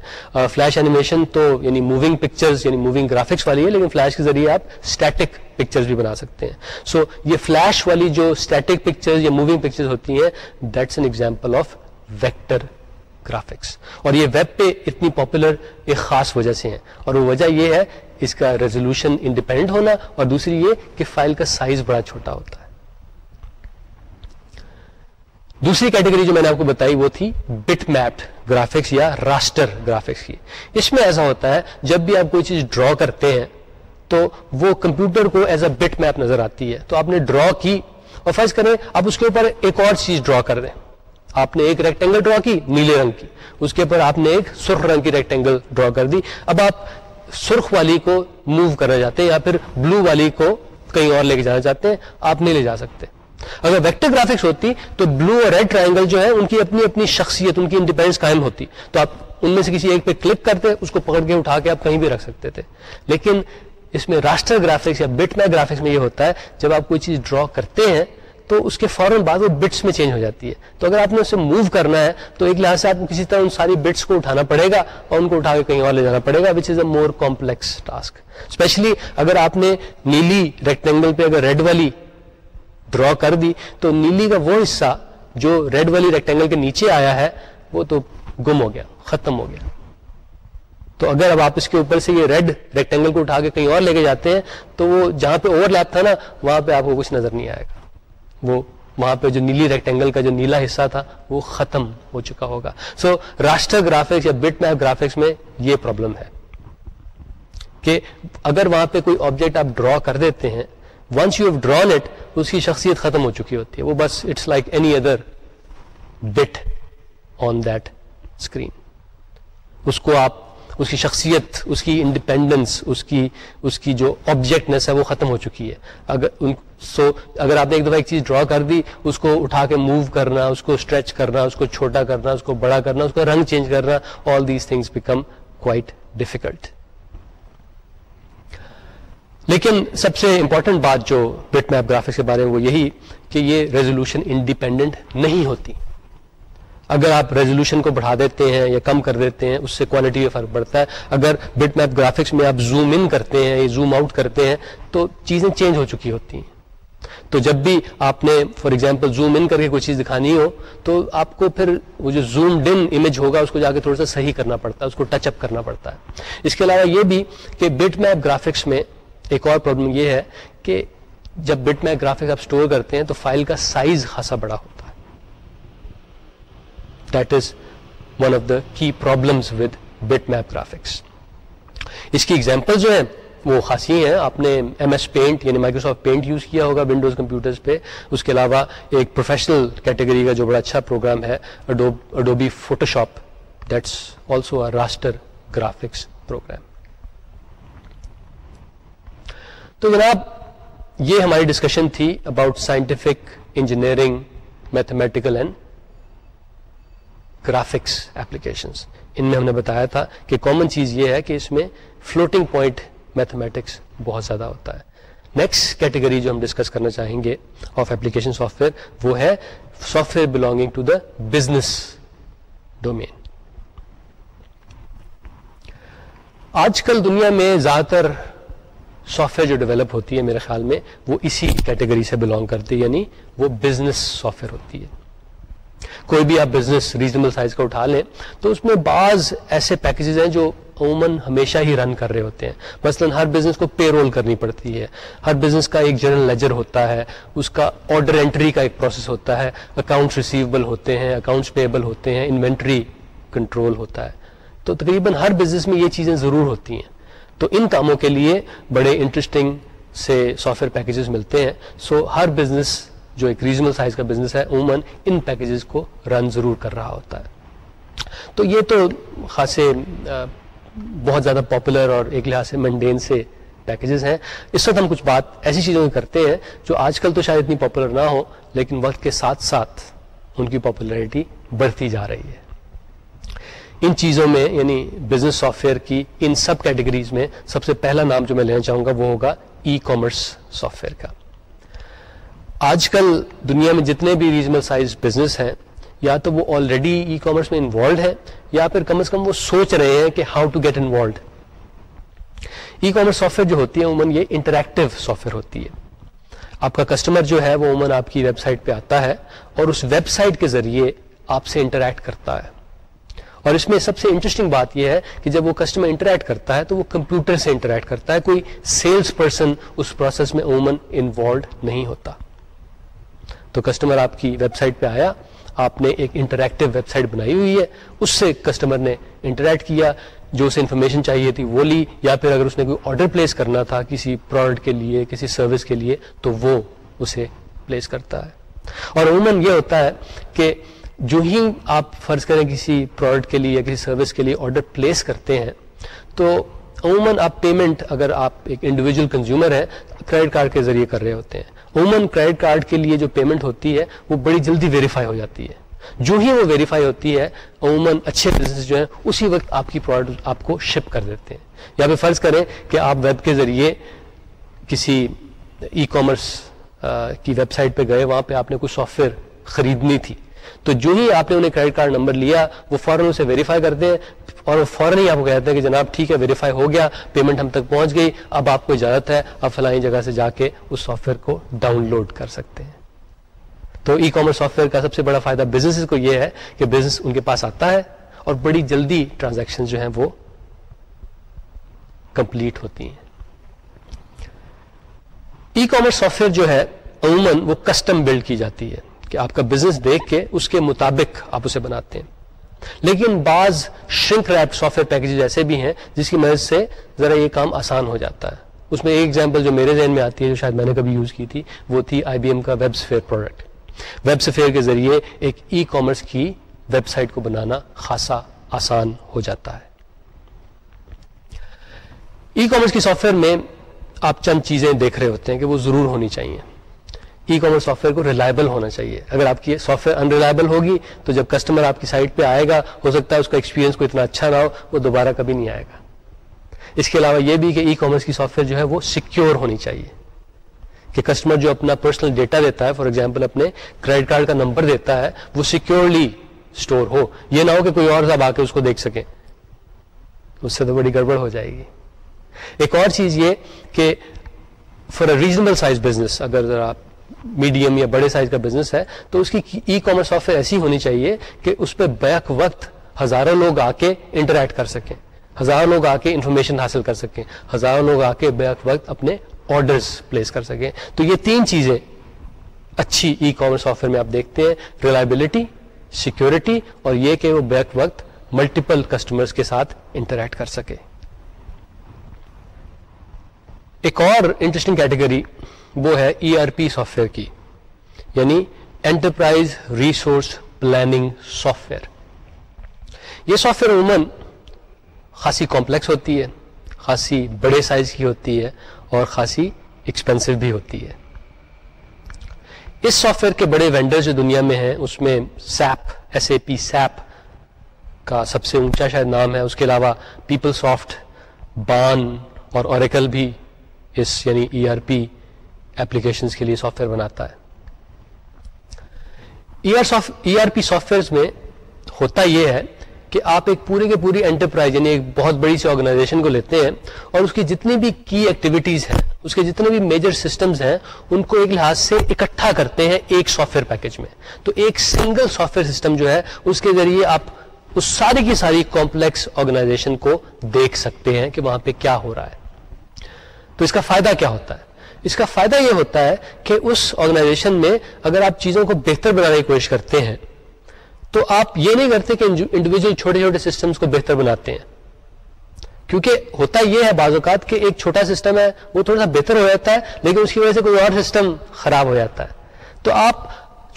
فلیش اینیمیشن تو یعنی موونگ پکچرز یعنی موونگ گرافکس والی ہے لیکن فلیش کے ذریعے آپ اسٹیٹک پکچرز بھی بنا سکتے ہیں۔ سو so, یہ فلیش والی جو اسٹیٹک پکچرز یا موونگ پکچرز ہوتی ہیں that's an example of vector graphics اور یہ ویب پہ اتنی پاپولر ایک خاص وجہ سے ہیں۔ اور وہ وجہ یہ ہے اس کا ریزولوشن انڈیپینڈنٹ ہونا اور دوسری یہ کہ فائل کا سائز بڑا چھوٹا ہوتا ہے۔ دوسری کیٹیگری جو میں نے آپ کو بتائی وہ تھی بٹ میپڈ گرافکس یا راسٹر گرافکس کی۔ اس میں ایسا ہوتا ہے جب بھی آپ کوئی چیز ڈرا کرتے ہیں تو وہ کمپیوٹر کو ایز اے بٹ میپ نظر آتی ہے۔ تو آپ نے ڈرا کی اور فرض کریں آپ اس کے اوپر ایک اور چیز ڈرا کر دیں آپ نے ایک ریکٹینگل ڈرا کی، نیلے رنگ کی۔ اس کے اوپر آپ نے ایک سرخ رنگ کی ریکٹینگل ڈرا کر دی۔ اب آپ سرخ والی کو موو کرنا چاہتے ہیں یا پھر بلو والی کو کہیں اور لے کے جانا چاہتے ہیں، آپ نہیں لے جا سکتے۔ اگر ویکٹر گرافکس ہوتی تو بلو اور ریڈ ٹرائنگل جو ہے ان کی اپنی اپنی شخصیت، ان کی انڈیپینڈنس قائم ہوتی۔ تو آپ ان میں سے کسی ایک پہ کلک کرتے، اس کو پکڑ کے اٹھا کے آپ کہیں بھی رکھ سکتے تھے۔ لیکن اس میں راسٹر گرافکس یا بٹ میک گرافکس میں یہ ہوتا ہے، جب آپ کوئی چیز ڈرا کرتے ہیں تو اس کے فوراً بعد وہ بٹس میں چینج ہو جاتی ہے۔ تو اگر آپ نے اسے موو کرنا ہے تو ایک لحاظ سے آپ کو کسی طرح ان ساری بٹس کو اٹھانا پڑے گا اور ان کو اٹھا کے کہیں اور لے جانا پڑے گا which is a more complex task specially اگر آپ نے نیلی ریکٹینگل پہ اگر ریڈ والی ڈرا کر دی، تو نیلی کا وہ حصہ جو ریڈ والی ریکٹینگل کے نیچے آیا ہے، وہ تو گم ہو گیا، ختم ہو گیا۔ تو اگر اب آپ اس کے اوپر سے یہ ریڈ ریکٹینگل کو اٹھا کے کہیں اور لے کے جاتے ہیں، تو وہ جہاں پہ اوور لیپ تھا نا، وہاں پہ آپ کو کچھ نظر نہیں آئے گا۔ وہ وہاں پہ جو نیلی ریکٹینگل کا جو نیلا حصہ تھا، وہ ختم ہو چکا ہوگا۔ سو راسٹر گرافکس یا بٹ میپ گرافکس میں یہ پرابلم ہے کہ اگر وہاں پہ کوئی آبجیکٹ آپ ڈرا کر دیتے ہیں once you have drawn it اس کی شخصیت ختم ہو چکی ہوتی ہے وہ بس it's like any other bit on that screen اس کو آپ اس کی شخصیت اس کی انڈیپینڈنس اس کی اس کی جو آبجیکٹنیس ہے وہ ختم ہو چکی ہے اگر ان سو اگر آپ نے ایک دفعہ ایک چیز ڈرا کر دی اس کو اٹھا کے موو کرنا اس کو اسٹریچ کرنا اس کو چھوٹا کرنا اس کو بڑا کرنا اس کا رنگ چینج کرنا all these things become quite difficult لیکن سب سے امپورٹنٹ بات جو بٹ میپ گرافکس کے بارے میں وہ یہی کہ یہ ریزولوشن انڈیپینڈنٹ نہیں ہوتی۔ اگر آپ ریزولوشن کو بڑھا دیتے ہیں یا کم کر دیتے ہیں، اس سے کوالٹی میں فرق پڑتا ہے۔ اگر بٹ میپ گرافکس میں آپ زوم ان کرتے ہیں یا زوم آؤٹ کرتے ہیں، تو چیزیں چینج ہو چکی ہوتی ہیں۔ تو جب بھی آپ نے فار ایگزامپل زوم ان کر کے کوئی چیز دکھانی ہو، تو آپ کو پھر وہ جو زوم ڈن امیج ہوگا، اس کو جا کے تھوڑا سا صحیح کرنا پڑتا ہے، اس کو ٹچ اپ کرنا پڑتا ہے۔ اس کے علاوہ یہ بھی کہ بٹ میپ گرافکس میں ایک اور پرابلم یہ ہے کہ جب بٹ میں گرافکس آپ اسٹور کرتے ہیں تو فائل کا سائز خاصا بڑا ہوتا ہے۔ That is one of the key problem with bitmap graphics اس کی ایگزامپل جو ہے وہ خاصی ہیں۔ آپ نے ایم ایس پینٹ یعنی مائکروسافٹ پینٹ یوز کیا ہوگا ونڈوز کمپیوٹرز پہ۔ اس کے علاوہ ایک پروفیشنل کیٹیگری کا جو بڑا اچھا پروگرام ہے Adobe Photoshop that's also raster graphics program تو جناب، یہ ہماری ڈسکشن تھی about scientific engineering mathematical and graphics applications ان میں ہم نے بتایا تھا کہ کامن چیز یہ ہے کہ اس میں فلوٹنگ پوائنٹ میتھمیٹکس بہت زیادہ ہوتا ہے۔ نیکسٹ کیٹیگری جو ہم ڈسکس کرنا چاہیں گے آف ایپلیکیشن سافٹ ویئر وہ ہے software belonging to the business domain آج کل دنیا میں زیادہ تر سافٹ ویئر جو ڈیولپ ہوتی ہے میرے خیال میں، وہ اسی کیٹیگری سے بلانگ کرتی ہے یعنی وہ بزنس سافٹ ویئر ہوتی ہے۔ کوئی بھی آپ بزنس ریزنیبل سائز کا اٹھا لیں، تو اس میں بعض ایسے پیکجز ہیں جو عموماً ہمیشہ ہی رن کر رہے ہوتے ہیں۔ مثلا ہر بزنس کو پے رول کرنی پڑتی ہے۔ ہر بزنس کا ایک جنرل لیجر ہوتا ہے، اس کا آرڈر انٹری کا ایک پروسیس ہوتا ہے۔ اکاؤنٹس ریسیویبل ہوتے ہیں اکاؤنٹس پیبل ہوتے ہیں انوینٹری کنٹرول ہوتا ہے۔ تو تقریباً ہر بزنس میں یہ چیزیں ضرور ہوتی ہیں۔ تو ان کاموں کے لیے بڑے انٹرسٹنگ سے سافٹ ویئر پیکجز ملتے ہیں. سو ہر بزنس جو ایک ریزنل سائز کا بزنس ہے، عموماً ان پیکجز کو رن ضرور کر رہا ہوتا ہے. تو یہ تو خاصے بہت زیادہ پاپولر اور ایک لحاظ سے منڈین سے پیکجز ہیں. اس وقت ہم کچھ بات ایسی چیزوں کی کرتے ہیں جو آج کل تو شاید اتنی پاپولر نہ ہو لیکن وقت کے ساتھ ساتھ ان کی پاپولیرٹی بڑھتی جا رہی ہے. ان چیزوں میں یعنی بزنس سافٹ ویئر کی ان سب کیٹیگریز میں سب سے پہلا نام جو میں لینا چاہوں گا وہ ہوگا ای کامرس سافٹ ویئر کا۔ آج کل دنیا میں جتنے بھی ریجنل سائز بزنس ہیں، یا تو وہ آلریڈی ای کامرس میں انوالوڈ ہے یا پھر کم از کم وہ سوچ رہے ہیں کہ how to get involved e commerce software جو ہوتی ہے، عموماً یہ انٹریکٹیو سافٹ ویئر ہوتی ہے۔ آپ کا کسٹمر جو ہے، وہ عموماً آپ کی ویب سائٹ پہ آتا ہے اور اس ویب سائٹ کے ذریعے آپ سے انٹریکٹ کرتا ہے۔ اور اس میں سب سے انٹرسٹنگ بات یہ ہے کہ جب وہ کسٹمر انٹریکٹ کرتا ہے تو وہ کمپیوٹر سے انٹریکٹ کرتا ہے، کوئی سیلس پرسن اس پروسیس میں عموماً انوالوڈ نہیں ہوتا۔ تو کسٹمر آپ کی ویب سائٹ پہ آیا، آپ نے ایک انٹریکٹیو ویب سائٹ بنائی ہوئی ہے، اس سے کسٹمر نے انٹریکٹ کیا، جو اسے انفارمیشن چاہیے تھی وہ لی، یا پھر اگر اس نے کوئی آرڈر پلیس کرنا تھا کسی پروڈکٹ کے لیے، کسی سروس کے لیے، تو وہ اسے پلیس کرتا ہے۔ اور عموماً یہ ہوتا ہے کہ جو ہی آپ فرض کریں کسی پروڈکٹ کے لیے یا کسی سروس کے لیے آرڈر پلیس کرتے ہیں، تو عموماً آپ پیمنٹ اگر آپ ایک انڈیویجل کنزیومر ہیں کریڈٹ کارڈ کے ذریعے کر رہے ہوتے ہیں۔ عموماً کریڈٹ کارڈ کے لیے جو پیمنٹ ہوتی ہے، وہ بڑی جلدی ویریفائی ہو جاتی ہے۔ جو ہی وہ ویریفائی ہوتی ہے، عموماً اچھے بزنس جو ہیں، اسی وقت آپ کی پروڈکٹ آپ کو شپ کر دیتے ہیں۔ یا پھر فرض کریں کہ آپ ویب کے ذریعے کسی ای کامرس کی ویب سائٹ پہ گئے، وہاں پہ آپ نے کوئی سافٹ ویئر خریدنی تھی۔ تو جو ہی آپ نے انہیں کریڈٹ کارڈ نمبر لیا، وہ فوراً اسے ویریفائی کرتے ہیں اور وہ فوراً ہی آپ کو کہتے ہیں کہ جناب ٹھیک ہے ویریفائی ہو گیا پیمنٹ ہم تک پہنچ گئی، اب آپ کو اجازت ہے، آپ فلاں جگہ سے جا کے اس سافٹ ویئر کو ڈاؤن لوڈ کر سکتے ہیں۔ تو ای کامرس سافٹ ویئر کا سب سے بڑا فائدہ بزنس کو یہ ہے کہ بزنس ان کے پاس آتا ہے اور بڑی جلدی ٹرانزیکشن جو ہیں وہ کمپلیٹ ہوتی ہیں۔ ای کامرس سافٹ ویئر جو ہے، عموماً وہ کسٹم بلڈ کی جاتی ہے۔ کہ آپ کا بزنس دیکھ کے اس کے مطابق آپ اسے بناتے ہیں۔ لیکن بعض shrink wrap software package ایسے بھی ہیں جس کی مدد سے ذرا یہ کام آسان ہو جاتا ہے۔ اس میں ایک ایگزامپل جو میرے ذہن میں آتی ہے جو شاید میں نے کبھی یوز کی تھی، وہ تھی آئی بی ایم کا WebSphere product WebSphere کے ذریعے ایک ای کامرس کی ویب سائٹ کو بنانا خاصا آسان ہو جاتا ہے۔ ای کامرس کی سافٹ ویئر میں آپ چند چیزیں دیکھ رہے ہوتے ہیں کہ وہ ضرور ہونی چاہیے۔ ای کامرس سافٹ ویئر کو ریلائبل ہونا چاہیے۔ اگر آپ کی سافٹ ویئر انریلائبل ہوگی تو جب کسٹمر آپ کی سائٹ پہ آئے گا، ہو سکتا ہے اس کا ایکسپیرینس کو اتنا اچھا نہ ہو، وہ دوبارہ کبھی نہیں آئے گا۔ اس کے علاوہ یہ بھی کہ ای کامرس کی سافٹ ویئر جو ہے وہ سیکیور ہونی چاہیے۔ کہ کسٹمر جو اپنا پرسنل ڈیٹا دیتا ہے فار ایگزامپل اپنے کریڈٹ کارڈ کا نمبر دیتا ہے، وہ سیکورلی اسٹور ہو۔ یہ نہ ہو کہ کوئی اور صاحب آ کے اس کو دیکھ سکے۔ اس سے تو بڑی گڑبڑ ہو جائے گی۔ ایک اور چیز یہ کہ for a reasonable size business اگر آپ میڈیم یا بڑے سائز کا بزنس ہے، تو اس کی ای کامرس سافٹ ویئر ایسی ہونی چاہیے کہ اس پہ بیک وقت ہزاروں لوگ آ کے انٹریکٹ کر سکیں۔ ہزاروں لوگ آ کے انفارمیشن حاصل کر سکیں۔ ہزاروں لوگ آ کے بیک وقت اپنے آرڈرز پلیس کر سکیں۔ تو یہ تین چیزیں اچھی ای کامرس سافٹ ویئر میں آپ دیکھتے ہیں ریلائبلٹی سیکورٹی اور یہ کہ وہ بیک وقت ملٹیپل کسٹمرز کے ساتھ انٹریکٹ کر سکے۔ ایک اور انٹرسٹنگ کیٹیگری وہ ہے E R P software کی یعنی enterprise resource planning software software where عموماً خاصی کمپلیکس ہوتی ہے، خاصی بڑے سائز کی ہوتی ہے اور خاصی ایکسپینسو بھی ہوتی ہے۔ اس سافٹ ویئر کے بڑے وینڈر جو دنیا میں ہیں، اس میں سیپ ایس اے پی سیپ کا سب سے اونچا شاید نام ہے۔ اس کے علاوہ پیپل سافٹ بان اور اوریکل بھی اس یعنی ای آر پی ایپلیکیشنس کے لیے سافٹ ویئر بناتا ہے۔ E R P software میں ہوتا یہ ہے کہ آپ ایک پورے کے پوری انٹرپرائز یعنی ایک بہت بڑی سی آرگنائزیشن کو لیتے ہیں اور اس کی جتنی بھی کی ایکٹیویٹیز ہیں، اس کے جتنے بھی میجر سسٹمز ہیں، ان کو ایک لحاظ سے اکٹھا کرتے ہیں ایک سافٹ ویئر پیکج میں۔ تو ایک سنگل سافٹ ویئر سسٹم جو ہے، اس کے ذریعے آپ اس ساری کی ساری کمپلیکس آرگنائزیشن کو دیکھ سکتے ہیں کہ وہاں پہ کیا ہو رہا ہے۔ تو اس کا فائدہ کیا ہوتا ہے؟ اس کا فائدہ یہ ہوتا ہے کہ اس آرگنائزیشن میں اگر آپ چیزوں کو بہتر بنانے کی کوشش کرتے ہیں، تو آپ یہ نہیں کرتے کہ انڈیویجل چھوٹے چھوٹے سسٹمز کو بہتر بناتے ہیں۔ کیونکہ ہوتا یہ ہے بعض اوقات کہ ایک چھوٹا سسٹم ہے، وہ تھوڑا سا بہتر ہو جاتا ہے، لیکن اس کی وجہ سے کوئی اور سسٹم خراب ہو جاتا ہے۔ تو آپ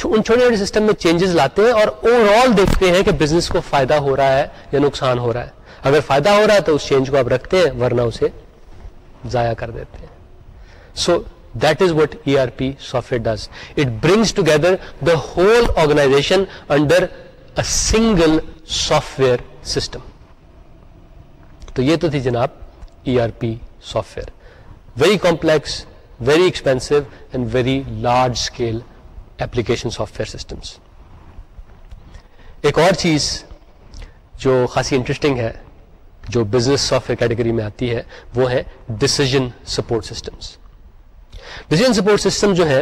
ان چھوٹے چھوٹے سسٹم میں چینجز لاتے ہیں اور اوور آل دیکھتے ہیں کہ بزنس کو فائدہ ہو رہا ہے یا نقصان ہو رہا ہے۔ اگر فائدہ ہو رہا ہے تو اس چینج کو آپ رکھتے ہیں، ورنہ اسے ضائع کر دیتے ہیں۔ So that is what E R P software does it brings together the whole organisation under single software system تو یہ تو تھی جناب E R P software very complex very expensive and very large scale application software systems ایک اور چیز جو خاصی انٹرسٹنگ ہے، جو بزنس سافٹ ویئر کیٹیگری میں آتی ہے، وہ ہے decision support systems decision support system جو ہے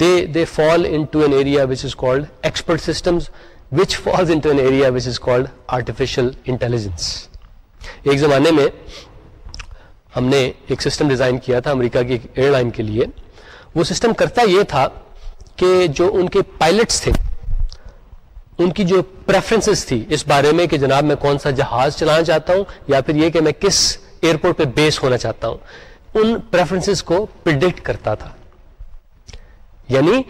they they fall into an area which is called expert systems which falls into an area which is called artificial intelligence ایک زمانے میں ہم نے ایک سسٹم ڈیزائن کیا تھا امریکہ کی ایئر لائن کے لیے۔ وہ سسٹم کرتا یہ تھا کہ جو ان کے پائلٹس تھے، ان کی جو پریفرنسز تھی، اس بارے میں کہ جناب میں کون سا جہاز چلانا چاہتا ہوں یا پھر یہ کہ میں کس ایئرپورٹ پہ بیس ہونا چاہتا ہوں۔ ان پریفرنسز کو پرڈکٹ کرتا تھا۔ یعنی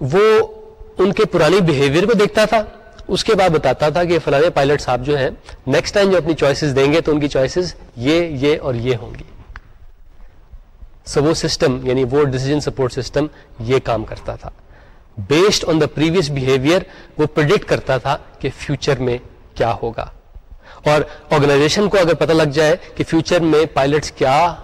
وہ ان کے پرانی بہیویئر کو دیکھتا تھا۔ اس کے بعد بتاتا تھا کہ فلاں پائلٹ صاحب جو ہیں نیکسٹ ٹائم جو اپنی چوائسیز دیں گے تو ان کی چوائسیز یہ یہ اور یہ ہوں گی۔ سو وہ سسٹم یعنی وہ ڈیسیجن سپورٹ سسٹم یہ کام کرتا تھا۔ Based on the previous behaviour وہ پرڈکٹ کرتا تھا کہ فیوچر میں کیا ہوگا۔ اور آرگنائزیشن کو اگر پتہ لگ جائے کہ فیوچر میں پائلٹس کیا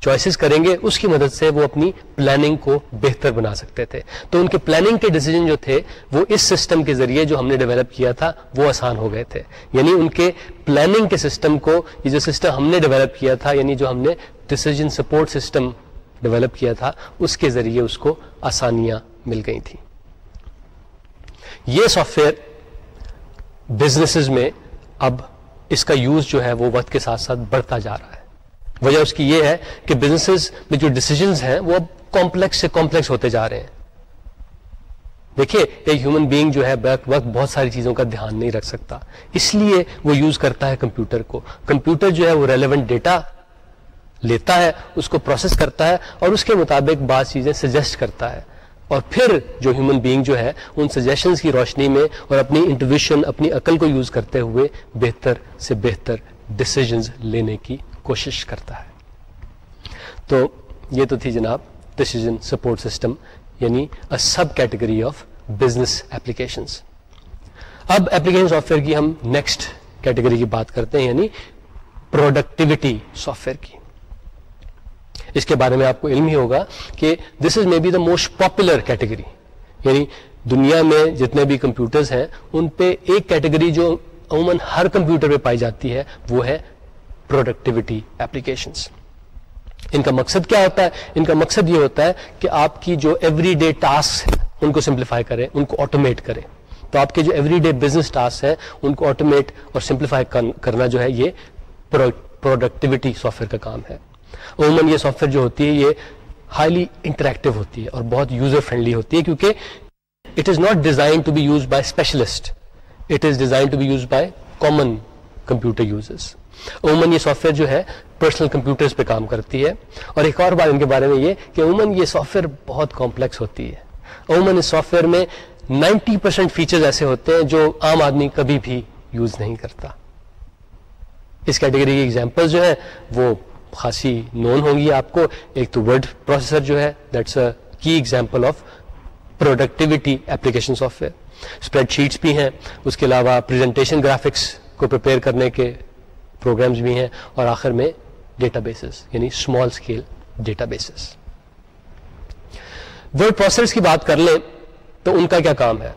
چوائسیز کریں گے، اس کی مدد سے وہ اپنی پلاننگ کو بہتر بنا سکتے تھے۔ تو ان کے پلاننگ کے ڈیسیجن جو تھے، وہ اس سسٹم کے ذریعے جو ہم نے ڈیولپ کیا تھا، وہ آسان ہو گئے تھے۔ یعنی ان کے پلاننگ کے سسٹم کو، یہ جو سسٹم ہم نے ڈیولپ کیا تھا یعنی جو ہم نے ڈیسیجن سپورٹ سسٹم ڈیولپ کیا تھا، اس کے ذریعے اس کو آسانیاں مل گئی تھیں۔ یہ سافٹ ویئر بزنس میں اب اس کا یوز جو ہے، وہ وقت کے ساتھ ساتھ بڑھتا جا رہا ہے۔ وجہ اس کی یہ ہے کہ بزنس میں جو ڈسیزنس ہیں وہ اب کمپلیکس سے کمپلیکس ہوتے جا رہے ہیں۔ دیکھیے، ایک ہیومن بینگ جو ہے وقت بہت ساری چیزوں کا دھیان نہیں رکھ سکتا۔ اس لیے وہ یوز کرتا ہے کمپیوٹر کو۔ کمپیوٹر جو ہے وہ ریلیونٹ ڈیٹا لیتا ہے، اس کو پروسیس کرتا ہے اور اس کے مطابق بعض چیزیں سجیسٹ کرتا ہے۔ اور پھر جو ہیومن بینگ جو ہے، ان سجیشنز کی روشنی میں اور اپنی انٹویشن اپنی عقل کو یوز کرتے ہوئے بہتر سے بہتر ڈسیزنز لینے کی کوشش کرتا ہے۔ تو یہ تو تھی جناب ڈسیزن سپورٹ سسٹم یعنی سب کیٹیگری آف بزنس ایپلیکیشنس اب ایپلیکیشن سافٹ ویئر کی ہم نیکسٹ کیٹیگری کی بات کرتے ہیں یعنی پروڈکٹیوٹی سافٹ ویئر کی۔ اس کے بارے میں آپ کو علم ہی ہوگا کہ this is maybe the most popular category یعنی دنیا میں جتنے بھی کمپیوٹرز ہیں، ان پہ ایک کیٹیگری جو عموماً ہر کمپیوٹر پہ پائی جاتی ہے، وہ ہے پروڈکٹیوٹی ایپلیکیشنس ان کا مقصد کیا ہوتا ہے ان کا مقصد یہ ہوتا ہے کہ آپ کی جو ایوری ڈے ٹاسک ان کو سمپلیفائی کریں ان کو آٹومیٹ کریں تو آپ کے جو ایوری ڈے بزنس ٹاسک ہیں ان کو آٹومیٹ اور سمپلیفائی کرنا جو ہے یہ پروڈکٹیوٹی سافٹ ویئر کا کام ہے عموماً یہ سافٹ ویئر جو ہوتی ہے یہ ہائیلی انٹریکٹیو ہوتی ہے اور بہت یوزر فرینڈلی ہوتی ہے کیونکہ it is not design to be use by specialist it is design to be use by common computer users عموماً یہ سافٹ ویئر جو ہے پرسنل کمپیوٹرز پہ کام کرتی ہے اور ایک اور بات ان کے بارے میں یہ کہ عموماً یہ سافٹ ویئر بہت کمپلیکس ہوتی ہے۔ عموماً اس سافٹ ویئر میں نائنٹی پرسینٹ فیچرز ایسے ہوتے ہیں جو عام آدمی کبھی بھی یوز نہیں کرتا۔ اس کیٹیگری کی ایگزامپل جو ہے وہ خاصی نون ہوں گی آپ کو۔ ایک تو ورڈ پروسیسر جو ہے that's a key example of productivity application software spreadsheets بھی ہیں۔ اس کے علاوہ پریزنٹیشن گرافکس کو پریپیئر کرنے کے پروگرامز بھی ہیں اور آخر میں ڈیٹا بیسز یعنی small scale databases word processor کی بات کر لیں تو ان کا کیا کام ہے؟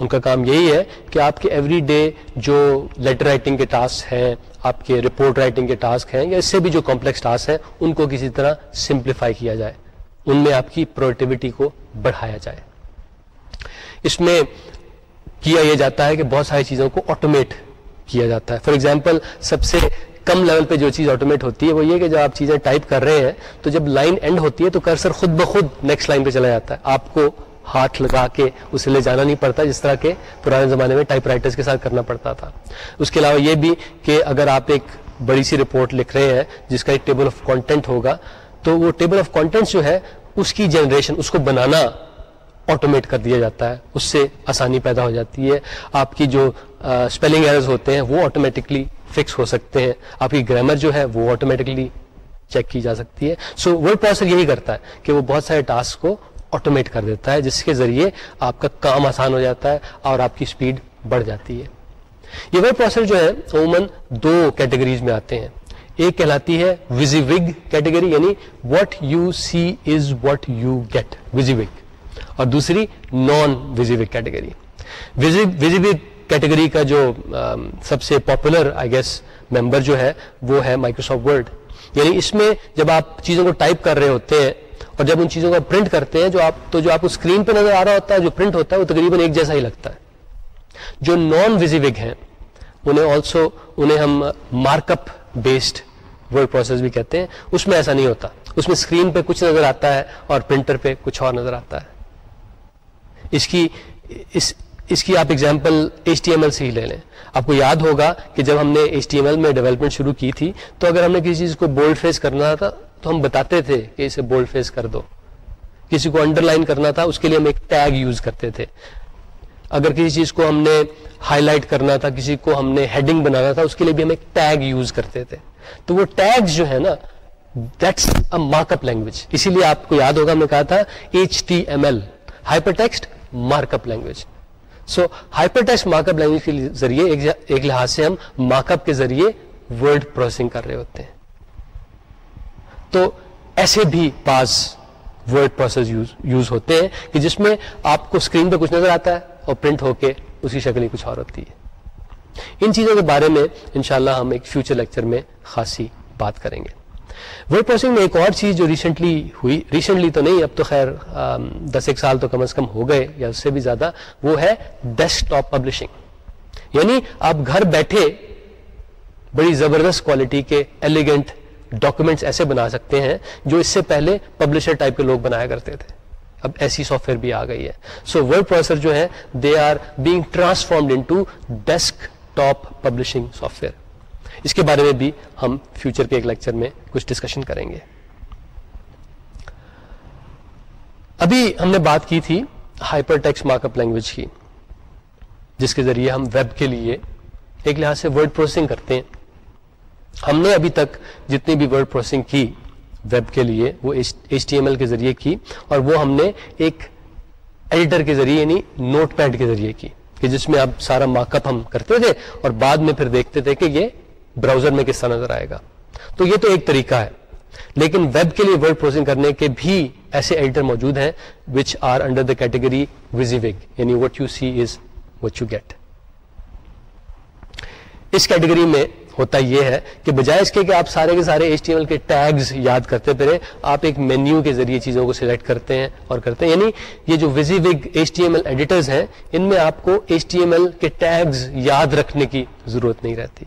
ان کا کام یہی ہے کہ آپ کے ایوری ڈے جو لیٹر رائٹنگ کے ٹاسک ہیں، آپ کے رپورٹ رائٹنگ کے ٹاسک ہیں، یا اس سے بھی جو کمپلیکس ٹاسک ہیں، ان کو کسی طرح سمپلیفائی کیا جائے۔ ان میں آپ کی پروڈکٹیوٹی کو بڑھایا جائے۔ اس میں کیا یہ جاتا ہے کہ بہت ساری چیزوں کو آٹومیٹ کیا جاتا ہے۔ فار ایگزامپل سب سے کم لیول پہ جو چیز آٹومیٹ ہوتی ہے وہ یہ کہ جب آپ چیزیں ٹائپ کر رہے ہیں، تو جب لائن اینڈ ہوتی ہے تو کرسر خود بخود نیکسٹ لائن پہ چلا جاتا ہے۔ آپ کو ہاتھ لگا کے اسے لے جانا نہیں پڑتا، جس طرح کے پرانے زمانے میں ٹائپ رائٹرز کے ساتھ کرنا پڑتا تھا۔ اس کے علاوہ یہ بھی کہ اگر آپ ایک بڑی سی رپورٹ لکھ رہے ہیں، جس کا ایک ٹیبل آف کانٹینٹ ہوگا، تو وہ ٹیبل آف کانٹینٹ جو ہے، اس کی جنریشن اس کو بنانا آٹومیٹ کر دیا جاتا ہے، اس سے آسانی پیدا ہو جاتی ہے۔ آپ کی جو اسپیلنگ ایررز ہوتے ہیں، وہ آٹومیٹکلی فکس ہو سکتے ہیں۔ آپ کی گرامر جو ہے، وہ آٹومیٹکلی چیک کی جا سکتی ہے۔ سو ورڈ پروسیسر یہی کرتا ہے کہ وہ بہت سارے ٹاسک کو آٹومیٹ کر دیتا ہے، جس کے ذریعے آپ کا کام آسان ہو جاتا ہے اور آپ کی اسپیڈ بڑھ جاتی ہے۔ یہ ورڈ پروسیسر جو ہے، عموماً دو کیٹیگریز میں آتے ہیں۔ ایک کہلاتی ہے ویزی وگ کیٹیگری یعنی what you see is what you get ویزی وگ اور دوسری نان ویزی وگ کیٹیگری ویزی وگ کیٹیگری کا جو سب سے پاپولر آئی گیس ممبر جو ہے، وہ ہے مائکروسافٹ ورڈ یعنی اس میں جب آپ چیزوں کو ٹائپ کر رہے ہوتے ہیں اور جب ان چیزوں کو پرنٹ کرتے ہیں، جو آپ تو جو آپ کو اسکرین پہ نظر آ رہا ہوتا ہے، جو پرنٹ ہوتا ہے، وہ تقریباً ایک جیسا ہی لگتا ہے. جو نان ویزیوگ ہیں، انہیں آلسو انہیں ہم mark up based word process بھی کہتے ہیں. اس میں ایسا نہیں ہوتا. اس میں اسکرین پہ کچھ نظر آتا ہے اور پرنٹر پہ کچھ اور نظر آتا ہے. اس کی اس اس کی آپ example H T M L سے ہی لے لیں۔ آپ کو یاد ہوگا کہ جب ہم نے ایچ ٹی ایم ایل میں ڈیولپمنٹ شروع کی تھی، تو اگر ہم نے کسی چیز کو بولڈ فیس کرنا تھا، تو ہم بتاتے تھے کہ اسے بولڈ فیس کر دو۔ کسی کو انڈر لائن کرنا تھا، اس کے لیے ہم ایک ٹیگ یوز کرتے تھے۔ اگر کسی چیز کو ہم نے ہائی لائٹ کرنا تھا، کسی کو ہم نے ہیڈنگ بنانا تھا، اس کے لیے بھی ہم ایک ٹیگ یوز کرتے تھے۔ تو وہ ٹیگ جو ہے نا that's a mark up language اسی لیے آپ کو یاد ہوگا، ہم نے کہا تھا H T M L hyper text mark up language so hyper text mark up language کے ذریعے ایک لحاظ سے ہم مارک اپ کے ذریعے ورڈ پروسیسنگ کر رہے ہوتے ہیں۔ تو ایسے بھی بعض ورڈ پروسیس یوز ہوتے ہیں کہ جس میں آپ کو اسکرین پہ کچھ نظر آتا ہے اور پرنٹ ہو کے اس کی شکل ہی کچھ اور ہوتی ہے۔ ان چیزوں کے بارے میں انشاءاللہ ہم ایک فیوچر لیکچر میں خاصی بات کریں گے۔ ورڈ پروسنگ میں ایک اور چیز جو ریسنٹلی ہوئی ریسنٹلی تو نہیں، اب تو خیر دس ایک سال تو کم از کم ہو گئے یا اس سے بھی زیادہ، وہ ہے ڈیسک ٹاپ پبلشنگ یعنی آپ گھر بیٹھے بڑی زبردست کوالٹی کے ایلیگنٹ ڈاکومنٹس ایسے بنا سکتے ہیں جو اس سے پہلے پبلشر ٹائپ کے لوگ بنایا کرتے تھے۔ اب ایسی سافٹ ویئر بھی آ گئی ہے۔ سو ورڈ پروسیسر جو ہے they are being transformed into desktop publishing software اس کے بارے میں بھی ہم فیوچر کے ایک لیکچر میں کچھ ڈسکشن کریں گے۔ ابھی ہم نے بات کی تھی hyper text mark up language کی، جس کے ذریعے ہم ویب کے لیے ایک لحاظ سے ورڈ پروسیسنگ کرتے ہیں۔ ہم نے ابھی تک جتنی بھی ورڈ پروسیسنگ کی ویب کے لیے، وہ ایچ ٹی ایم ایل کے ذریعے کی اور وہ ہم نے ایک ایڈیٹر کے ذریعے یعنی نوٹ پیڈ کے ذریعے کی، کہ جس میں اب سارا مارک اپ ہم کرتے تھے اور بعد میں پھر دیکھتے تھے کہ یہ براؤزر میں کس طرح نظر آئے گا۔ تو یہ تو ایک طریقہ ہے۔ لیکن ویب کے لیے ورڈ پروسیسنگ کرنے کے بھی ایسے ایڈیٹر موجود ہیں which are under the category ویزیوگ یعنی what you see is what you get us category میں ہوتا یہ ہے کہ بجائے اس کے کہ آپ سارے کے سارے ایچ ٹی ایم ایل کے ٹیگز یاد کرتے پھرے آپ ایک مینیو کے ذریعے چیزوں کو سلیکٹ کرتے ہیں اور کرتے ہیں۔ یعنی یہ جو ویزی وگ H T M L editors ہیں، ان میں آپ کو ایچ ٹی ایم ایل کے ٹیگز یاد رکھنے کی ضرورت نہیں رہتی۔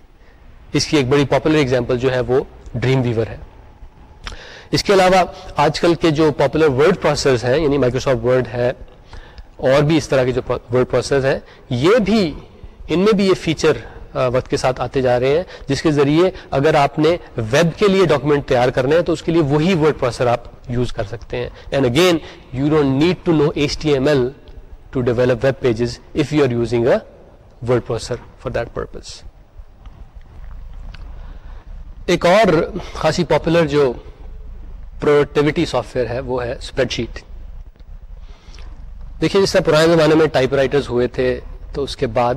اس کی ایک بڑی پاپولر اگزامپل جو ہے وہ ڈریم ویور ہے۔ اس کے علاوہ آج کل کے جو پاپولر ورڈ پروسیسر ہیں یعنی مائکروسافٹ ورڈ ہے، اور بھی اس طرح کے جو ورڈ پروسیسر ہیں، یہ بھی ان میں بھی یہ فیچر وقت کے ساتھ آتے جا رہے ہیں، جس کے ذریعے اگر آپ نے ویب کے لیے ڈاکومنٹ تیار کرنے ہیں تو اس کے لیے وہی ورڈ پروسیسر آپ یوز کر سکتے ہیں۔ And again you don't need to know H T M L to develop web pages if you are using a word processor for that purpose ایک اور خاصی پاپولر جو پروڈکٹیوٹی سافٹ ویئر ہے، وہ ہے اسپریڈ شیٹ دیکھیے، جس طرح پرانے زمانے میں ٹائپ رائٹرز ہوئے تھے، تو اس کے بعد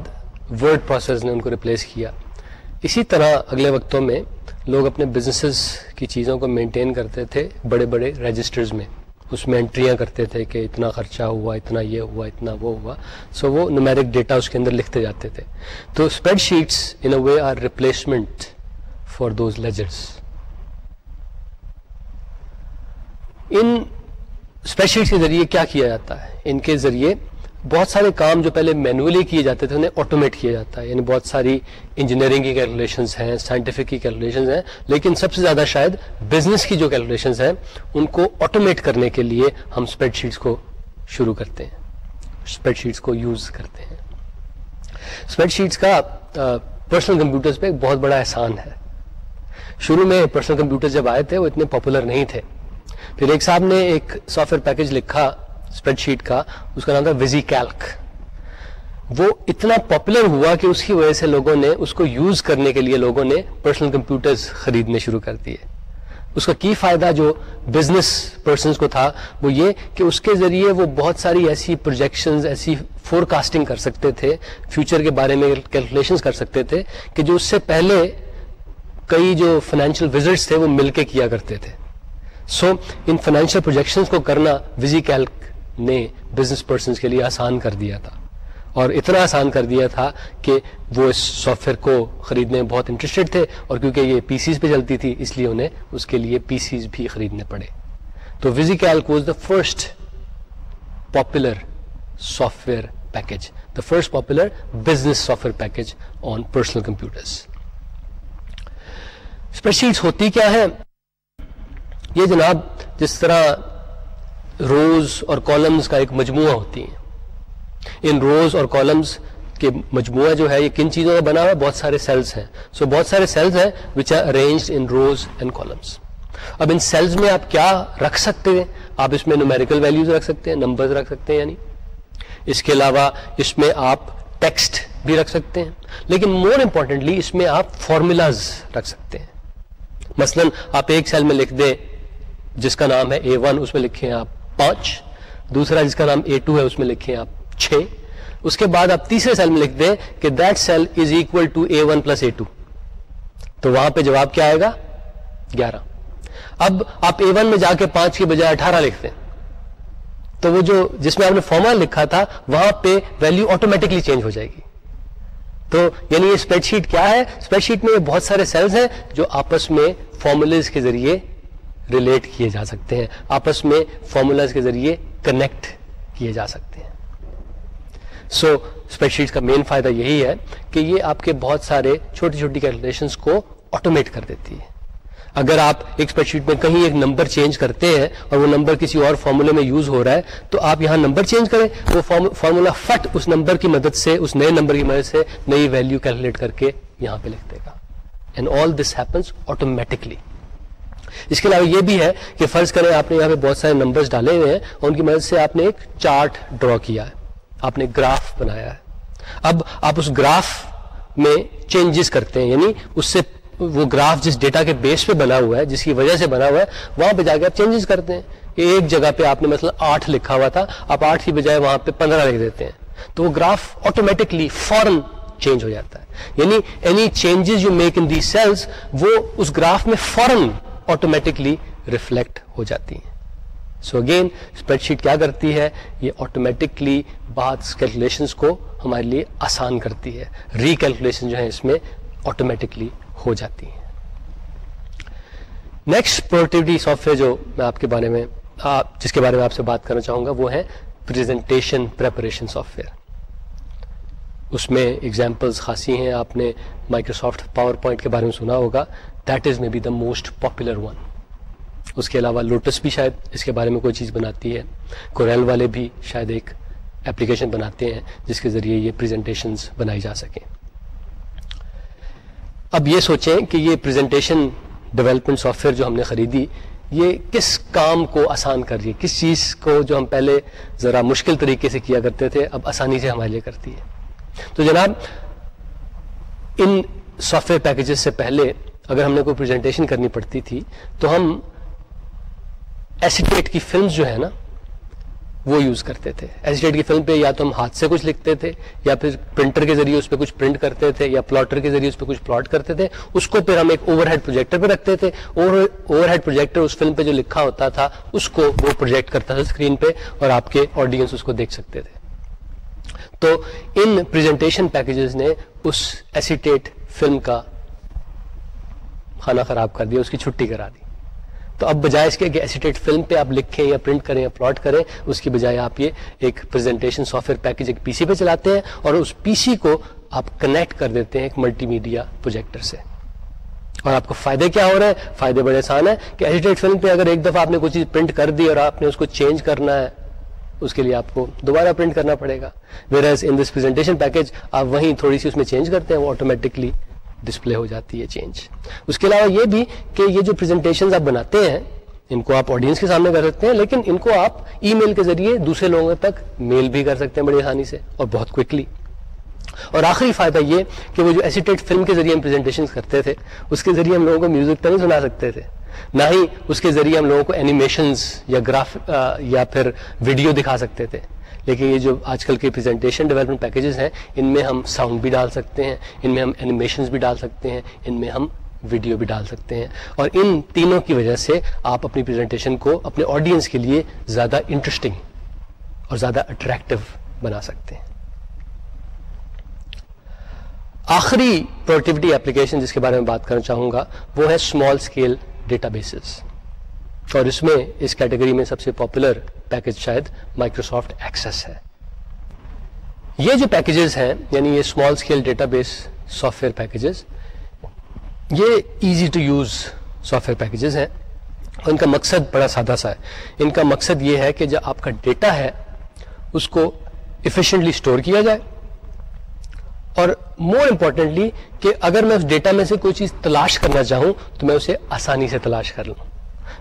ورڈ پروسیس نے ان کو ریپلیس کیا۔ اسی طرح اگلے وقتوں میں لوگ اپنے بزنسز کی چیزوں کو مینٹین کرتے تھے، بڑے بڑے رجسٹرز میں۔ اس میں انٹریاں کرتے تھے کہ اتنا خرچہ ہوا، اتنا یہ ہوا، اتنا وہ ہوا۔ سو وہ نومیرک ڈیٹا اس کے اندر لکھتے جاتے تھے۔ تو spreadsheets in a way are replacement for those ledgers in spread کے ذریعے کیا کیا جاتا ہے؟ ان کے ذریعے بہت سارے کام جو پہلے مینولی کیے جاتے تھے، انہیں آٹومیٹ کیا جاتا ہے۔ یعنی بہت ساری انجینئرنگ کی کیلکولیشنز ہیں سائنٹیفک کی کیلکولیشنز ہیں، لیکن سب سے زیادہ شاید بزنس کی جو کیلکولیشنز ہیں، ان کو آٹومیٹ کرنے کے لیے ہم اسپریڈ شیٹس کو شروع کرتے ہیں۔ اسپریڈ شیٹس کو یوز کرتے ہیں۔ اسپریڈ شیٹس کا پرسنل کمپیوٹرز پہ ایک بہت بڑا احسان ہے۔ شروع میں پرسنل کمپیوٹر جب آئے تھے، وہ اتنے پاپولر نہیں تھے۔ پھر ایک صاحب نے ایک سافٹ ویئر پیکج لکھا اسپریڈ شیٹ کا، اس کا نام تھا ویزی کیلک وہ اتنا پاپولر ہوا کہ اس کی وجہ سے لوگوں نے، اس کو یوز کرنے کے لیے لوگوں نے پرسنل کمپیوٹرز خریدنے شروع کر دیے۔ اس کا کی فائدہ جو بزنس پرسنس کو تھا، وہ یہ کہ اس کے ذریعے وہ بہت ساری ایسی پروجیکشنز ایسی فور کاسٹنگ کر سکتے تھے فیوچر کے بارے میں کیلکولیشن کر سکتے تھے کہ جو اس سے پہلے کئی جو فائنینشیل وزٹس تھے وہ مل کے کیا کرتے تھے۔ سو so, ان فائنینشیل پروجیکشنز کو کرنا وزی کیلک نے بزنس پرسنس کے لیے آسان کر دیا تھا۔ اور اتنا آسان کر دیا تھا کہ وہ اس سافٹ ویئر کو خریدنے میں بہت انٹرسٹڈ تھے اور کیونکہ یہ پی سیز پہ چلتی تھی اس لیے انہیں اس کے لیے پی سیز بھی خریدنے پڑے۔ تو VisiCalc was the first popular software package the first popular business software package on personal computer spread ہوتی کیا ہے یہ جناب جس طرح روز اور کالمز کا ایک مجموعہ ہوتی ہیں۔ ان روز اور کالمز کے مجموعہ جو ہے یہ کن چیزوں کا بنا ہوا ہے؟ بہت سارے سیلز ہیں۔ سو so, بہت سارے سیلز ہیں which are arranged in rows and columns اب ان سیلز میں آپ کیا رکھ سکتے ہیں؟ آپ اس میں نومیریکل ویلیوز رکھ سکتے ہیں نمبرز رکھ سکتے ہیں یعنی اس کے علاوہ اس میں آپ ٹیکسٹ بھی رکھ سکتے ہیں۔ لیکن مور امپورٹنٹلی اس میں آپ فارمولاز رکھ سکتے ہیں۔ مثلا آپ ایک سیل میں لکھ دیں جس کا نام ہے اے ون اس میں لکھیں آپ پانچ، دوسرا جس کا نام اے ٹو ہے، اس میں لکھیں آپ چھ۔ اس کے بعد آپ تیسرے سیل میں لکھ دیں کہ that cell is equal to A one plus A two تو وہاں پہ جواب کیا آئے گا؟ گیارہ۔ اب آپ اے ون میں جا کے پانچ کے بجائے اٹھارہ لکھتے ہیں تو وہ جو جس میں آپ نے فارمولا لکھا تھا، وہاں پہ ویلو آٹومیٹکلی چینج ہو جائے گی۔ تو یعنی یہ اسپریڈ شیٹ کیا ہے؟ اسپریڈ شیٹ میں بہت سارے سیلز ہیں جو آپس میں فارمولیز کے ذریعے ریلیٹ کیے جا سکتے ہیں آپس میں فارمولاز کے ذریعے کنیکٹ کیے جا سکتے ہیں۔ سو so, اسپریڈ شیٹ کا مین فائدہ یہی ہے کہ یہ آپ کے بہت سارے چھوٹی چھوٹی کیلکولیشنس کو آٹومیٹ کر دیتی ہے۔ اگر آپ ایک اسپریڈ شیٹ میں کہیں ایک نمبر چینج کرتے ہیں اور وہ نمبر کسی اور فارمولے میں یوز ہو رہا ہے، تو آپ یہاں نمبر چینج کریں۔ وہ فارمولا فٹ اس نمبر کی مدد سے، اس نئے نمبر کی مدد سے نئی ویلو کیلکولیٹ کر کے یہاں پہ لکھ دے گا۔ And all this happens automatically اس کے علاوہ یہ بھی ہے کہ فرض کریں آپ نے یہاں پہ بہت سارے نمبرز ڈالے ہوئے ہیں اور ان کی مدد سے آپ نے ایک چارٹ ڈرا کیا ہے۔ آپ نے گراف بنایا ہے۔ اب آپ اس گراف میں چینجز کرتے ہیں یعنی اس سے وہ گراف جس ڈیٹا کے بیس پہ بنا ہوا ہے، جس کی وجہ سے بنا ہوا ہے، وہاں پہ جا کے آپ چینجز کرتے ہیں ایک جگہ پہ آپ نے مطلب آٹھ لکھا ہوا تھا، آپ آٹھ کی بجائے وہاں پہ پندرہ لکھ دیتے ہیں۔ تو وہ گراف آٹومیٹکلی فورن چینج ہو جاتا ہے۔ یعنی any changes you make in the cells وہ اس گراف میں فورن آٹومیٹکلی ریفلیکٹ ہو جاتی ہیں۔ سو اگین اسپریڈ شیٹ کیا کرتی ہے؟ یہ آٹومیٹکلی بعض کیلکولیشن کو ہمارے لیے آسان کرتی ہے۔ ری کیلکولیشن جو ہے اس میں آٹومیٹکلی ہو جاتی ہیں۔ نیکسٹ پروڈکٹیوٹی سافٹ ویئر جو میں آپ کے بارے میں جس کے بارے میں آپ سے بات کرنا چاہوں گا، وہ ہے پریزنٹیشن پریپریشن سافٹ ویئر اس میں ایگزامپلس خاصی ہیں، آپ نے مائکروسافٹ پاور پوائنٹ کے بارے میں سنا ہوگا۔ That is may be the most popular one اس کے علاوہ لوٹس بھی شاید اس کے بارے میں کوئی چیز بناتی ہے۔ کوریل والے بھی شاید ایک اپلیکیشن بناتے ہیں، جس کے ذریعے یہ پریزنٹیشنز بنائی جا سکیں۔ اب یہ سوچیں کہ یہ پریزنٹیشن ڈیولپمنٹ سافٹ ویئر جو ہم نے خریدی، یہ کس کام کو آسان کر رہی ہے؟ کس چیز کو جو ہم پہلے ذرا مشکل طریقے سے کیا کرتے تھے، اب آسانی سے ہمارے لیے کرتی ہے۔ تو جناب، ان سافٹ ویئر پیکجز سے پہلے اگر ہم نے کوئی پریزنٹیشن کرنی پڑتی تھی، تو ہم ایسیٹیٹ کی فلمز جو ہے نا وہ یوز کرتے تھے۔ ایسیڈیٹ کی فلم پہ یا تو ہم ہاتھ سے کچھ لکھتے تھے یا پھر پرنٹر کے ذریعے اس پہ کچھ پرنٹ کرتے تھے یا پلاٹر کے ذریعے اس پہ کچھ پلاٹ کرتے تھے، اس کو پھر ہم ایک اوور ہیڈ پروجیکٹر پہ رکھتے تھے۔ اوور ہیڈ پروجیکٹر اس فلم پہ جو لکھا ہوتا تھا، اس کو وہ پروجیکٹ کرتا تھا اسکرین پہ اور آپ کے آڈینس اس کو دیکھ سکتے تھے۔ تو ان پریزنٹیشن پیکجز نے اس ایسیٹیٹ فلم کا کھانا خراب کر دیا، اس کی چھٹی کرا دی۔ تو اب بجائے اس کے کہ ایسیٹیٹ فلم پہ آپ لکھیں یا پرنٹ کریں یا پلاٹ کریں، اس کی بجائے آپ یہ ایک پریزنٹیشن سافٹ ویئر پیکج ایک پی سی پہ چلاتے ہیں اور اس پی سی کو آپ کنیکٹ کر دیتے ہیں ایک ملٹی میڈیا پروجیکٹر سے۔ اور آپ کو فائدے کیا ہو رہے ہیں؟ فائدے بڑے آسان ہیں کہ ایسیٹیٹ فلم پہ اگر ایک دفعہ آپ نے کوئی چیز پرنٹ کر دی اور آپ نے اس کو چینج کرنا ہے، اس کے لیے آپ کو دوبارہ پرنٹ کرنا پڑے گا۔ Whereas in this presentation package آپ وہیں تھوڑی سی اس میں چینج کرتے ہیں، وہ آٹومیٹکلی ڈسپلے ہو جاتی ہے چینج اس کے علاوہ یہ بھی کہ یہ جو پریزنٹیشن آپ بناتے ہیں، ان کو آپ آڈینس کے سامنے کر سکتے ہیں، لیکن ان کو آپ ای میل کے ذریعے دوسرے لوگوں تک میل بھی کر سکتے ہیں بڑی آسانی سے اور بہت کوکلی اور آخری فائدہ یہ کہ وہ جو ایسیٹیٹ فلم کے ذریعے ہم پریزنٹیشن کرتے تھے، اس کے ذریعے ہم لوگوں کو میوزک تو نہیں سنا سکتے تھے۔ نہ ہی اس کے ذریعے ہم لوگوں کو اینیمیشنز یا گراف یا پھر ویڈیو دکھا سکتے تھے۔ لیکن یہ جو آج کل کے پریزنٹیشن ڈیولپمنٹ پیکیجز ہیں، ان میں ہم ساؤنڈ بھی ڈال سکتے ہیں، ان میں ہم اینیمیشنز بھی ڈال سکتے ہیں، ان میں ہم ویڈیو بھی ڈال سکتے ہیں۔ اور ان تینوں کی وجہ سے آپ اپنی پریزنٹیشن کو اپنے آڈینس کے لیے زیادہ انٹرسٹنگ اور زیادہ اٹریکٹو بنا سکتے ہیں۔ آخری پروڈکٹیوٹی اپلیکیشن جس کے بارے میں بات کرنا چاہوں گا، وہ ہے اسمال اسکیل ڈیٹا بیسز اور اس میں اس کیٹیگری میں سب سے پاپولر پیکج شاید مائکروسافٹ ایکسس ہے۔ یہ جو پیکجز ہیں یعنی یہ small scale database software packages یہ easy to use software packages ہیں۔ اور ان کا مقصد بڑا سادہ سا ہے۔ ان کا مقصد یہ ہے کہ جو آپ کا ڈیٹا ہے، اس کو افیشینٹلی اسٹور کیا جائے۔ اور مور امپورٹینٹلی کہ اگر میں اس ڈیٹا میں سے کوئی چیز تلاش کرنا چاہوں، تو میں اسے آسانی سے تلاش کر لوں۔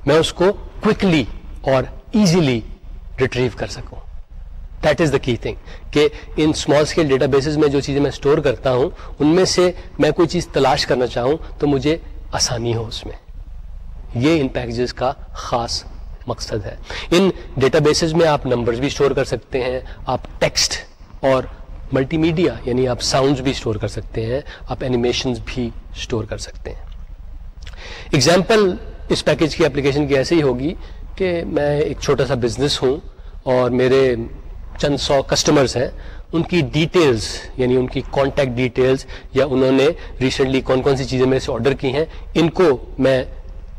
میں اس کو کوکلی اور ایزیلی ریٹریو کر سکوں۔ That is the key thing کہ ان اسمال اسکیل ڈیٹا بیسز میں جو چیزیں میں اسٹور کرتا ہوں، ان میں سے میں کوئی چیز تلاش کرنا چاہوں تو مجھے آسانی ہو اس میں۔ یہ ان پیکجز کا خاص مقصد ہے۔ ان ڈیٹا بیسز میں آپ نمبرز بھی اسٹور کر سکتے ہیں، آپ ٹیکسٹ اور ملٹی میڈیا یعنی آپ ساؤنڈز بھی اسٹور کر سکتے ہیں، آپ اینیمیشنز بھی اسٹور کر سکتے ہیں۔ اگزامپل اس پیکج کی اپلیکیشن کی ایسے ہی ہوگی کہ میں ایک چھوٹا سا بزنس ہوں اور میرے چند سو کسٹمرز ہیں، ان کی ڈیٹیلز یعنی ان کی کانٹیکٹ ڈیٹیلز یا انہوں نے ریسنٹلی کون کون سی چیزیں میرے سے آرڈر کی ہیں، ان کو میں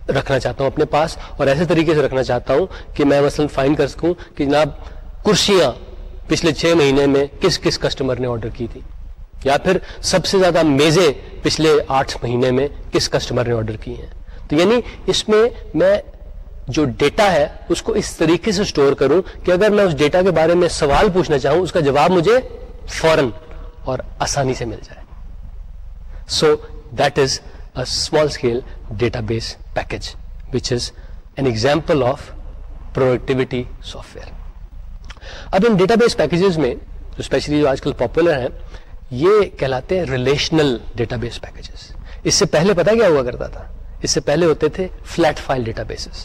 رکھنا چاہتا ہوں اپنے پاس اور ایسے طریقے سے رکھنا چاہتا ہوں کہ میں مثلا فائن کر سکوں کہ جناب کرسیاں پچھلے چھ مہینے میں کس کس کسٹمر نے آرڈر کی تھی یا پھر سب سے زیادہ میزے پچھلے آٹھ مہینے میں کس کسٹمر نے آرڈر کی ہیں۔ تو یعنی اس میں میں جو ڈیٹا ہے اس کو اس طریقے سے اسٹور کروں کہ اگر میں اس ڈیٹا کے بارے میں سوال پوچھنا چاہوں، اس کا جواب مجھے فوراً اور آسانی سے مل جائے۔ So that is a small scale database package which is an example of productivity software اب ان ڈیٹا بیس پیکجز میں، جو اسپیشلی جو آج کل پاپولر ہیں، یہ کہلاتے ہیں ریلیشنل ڈیٹا بیس پیکجز اس سے پہلے پتا کیا ہوا کرتا تھا؟ اس سے پہلے ہوتے تھے flat file databases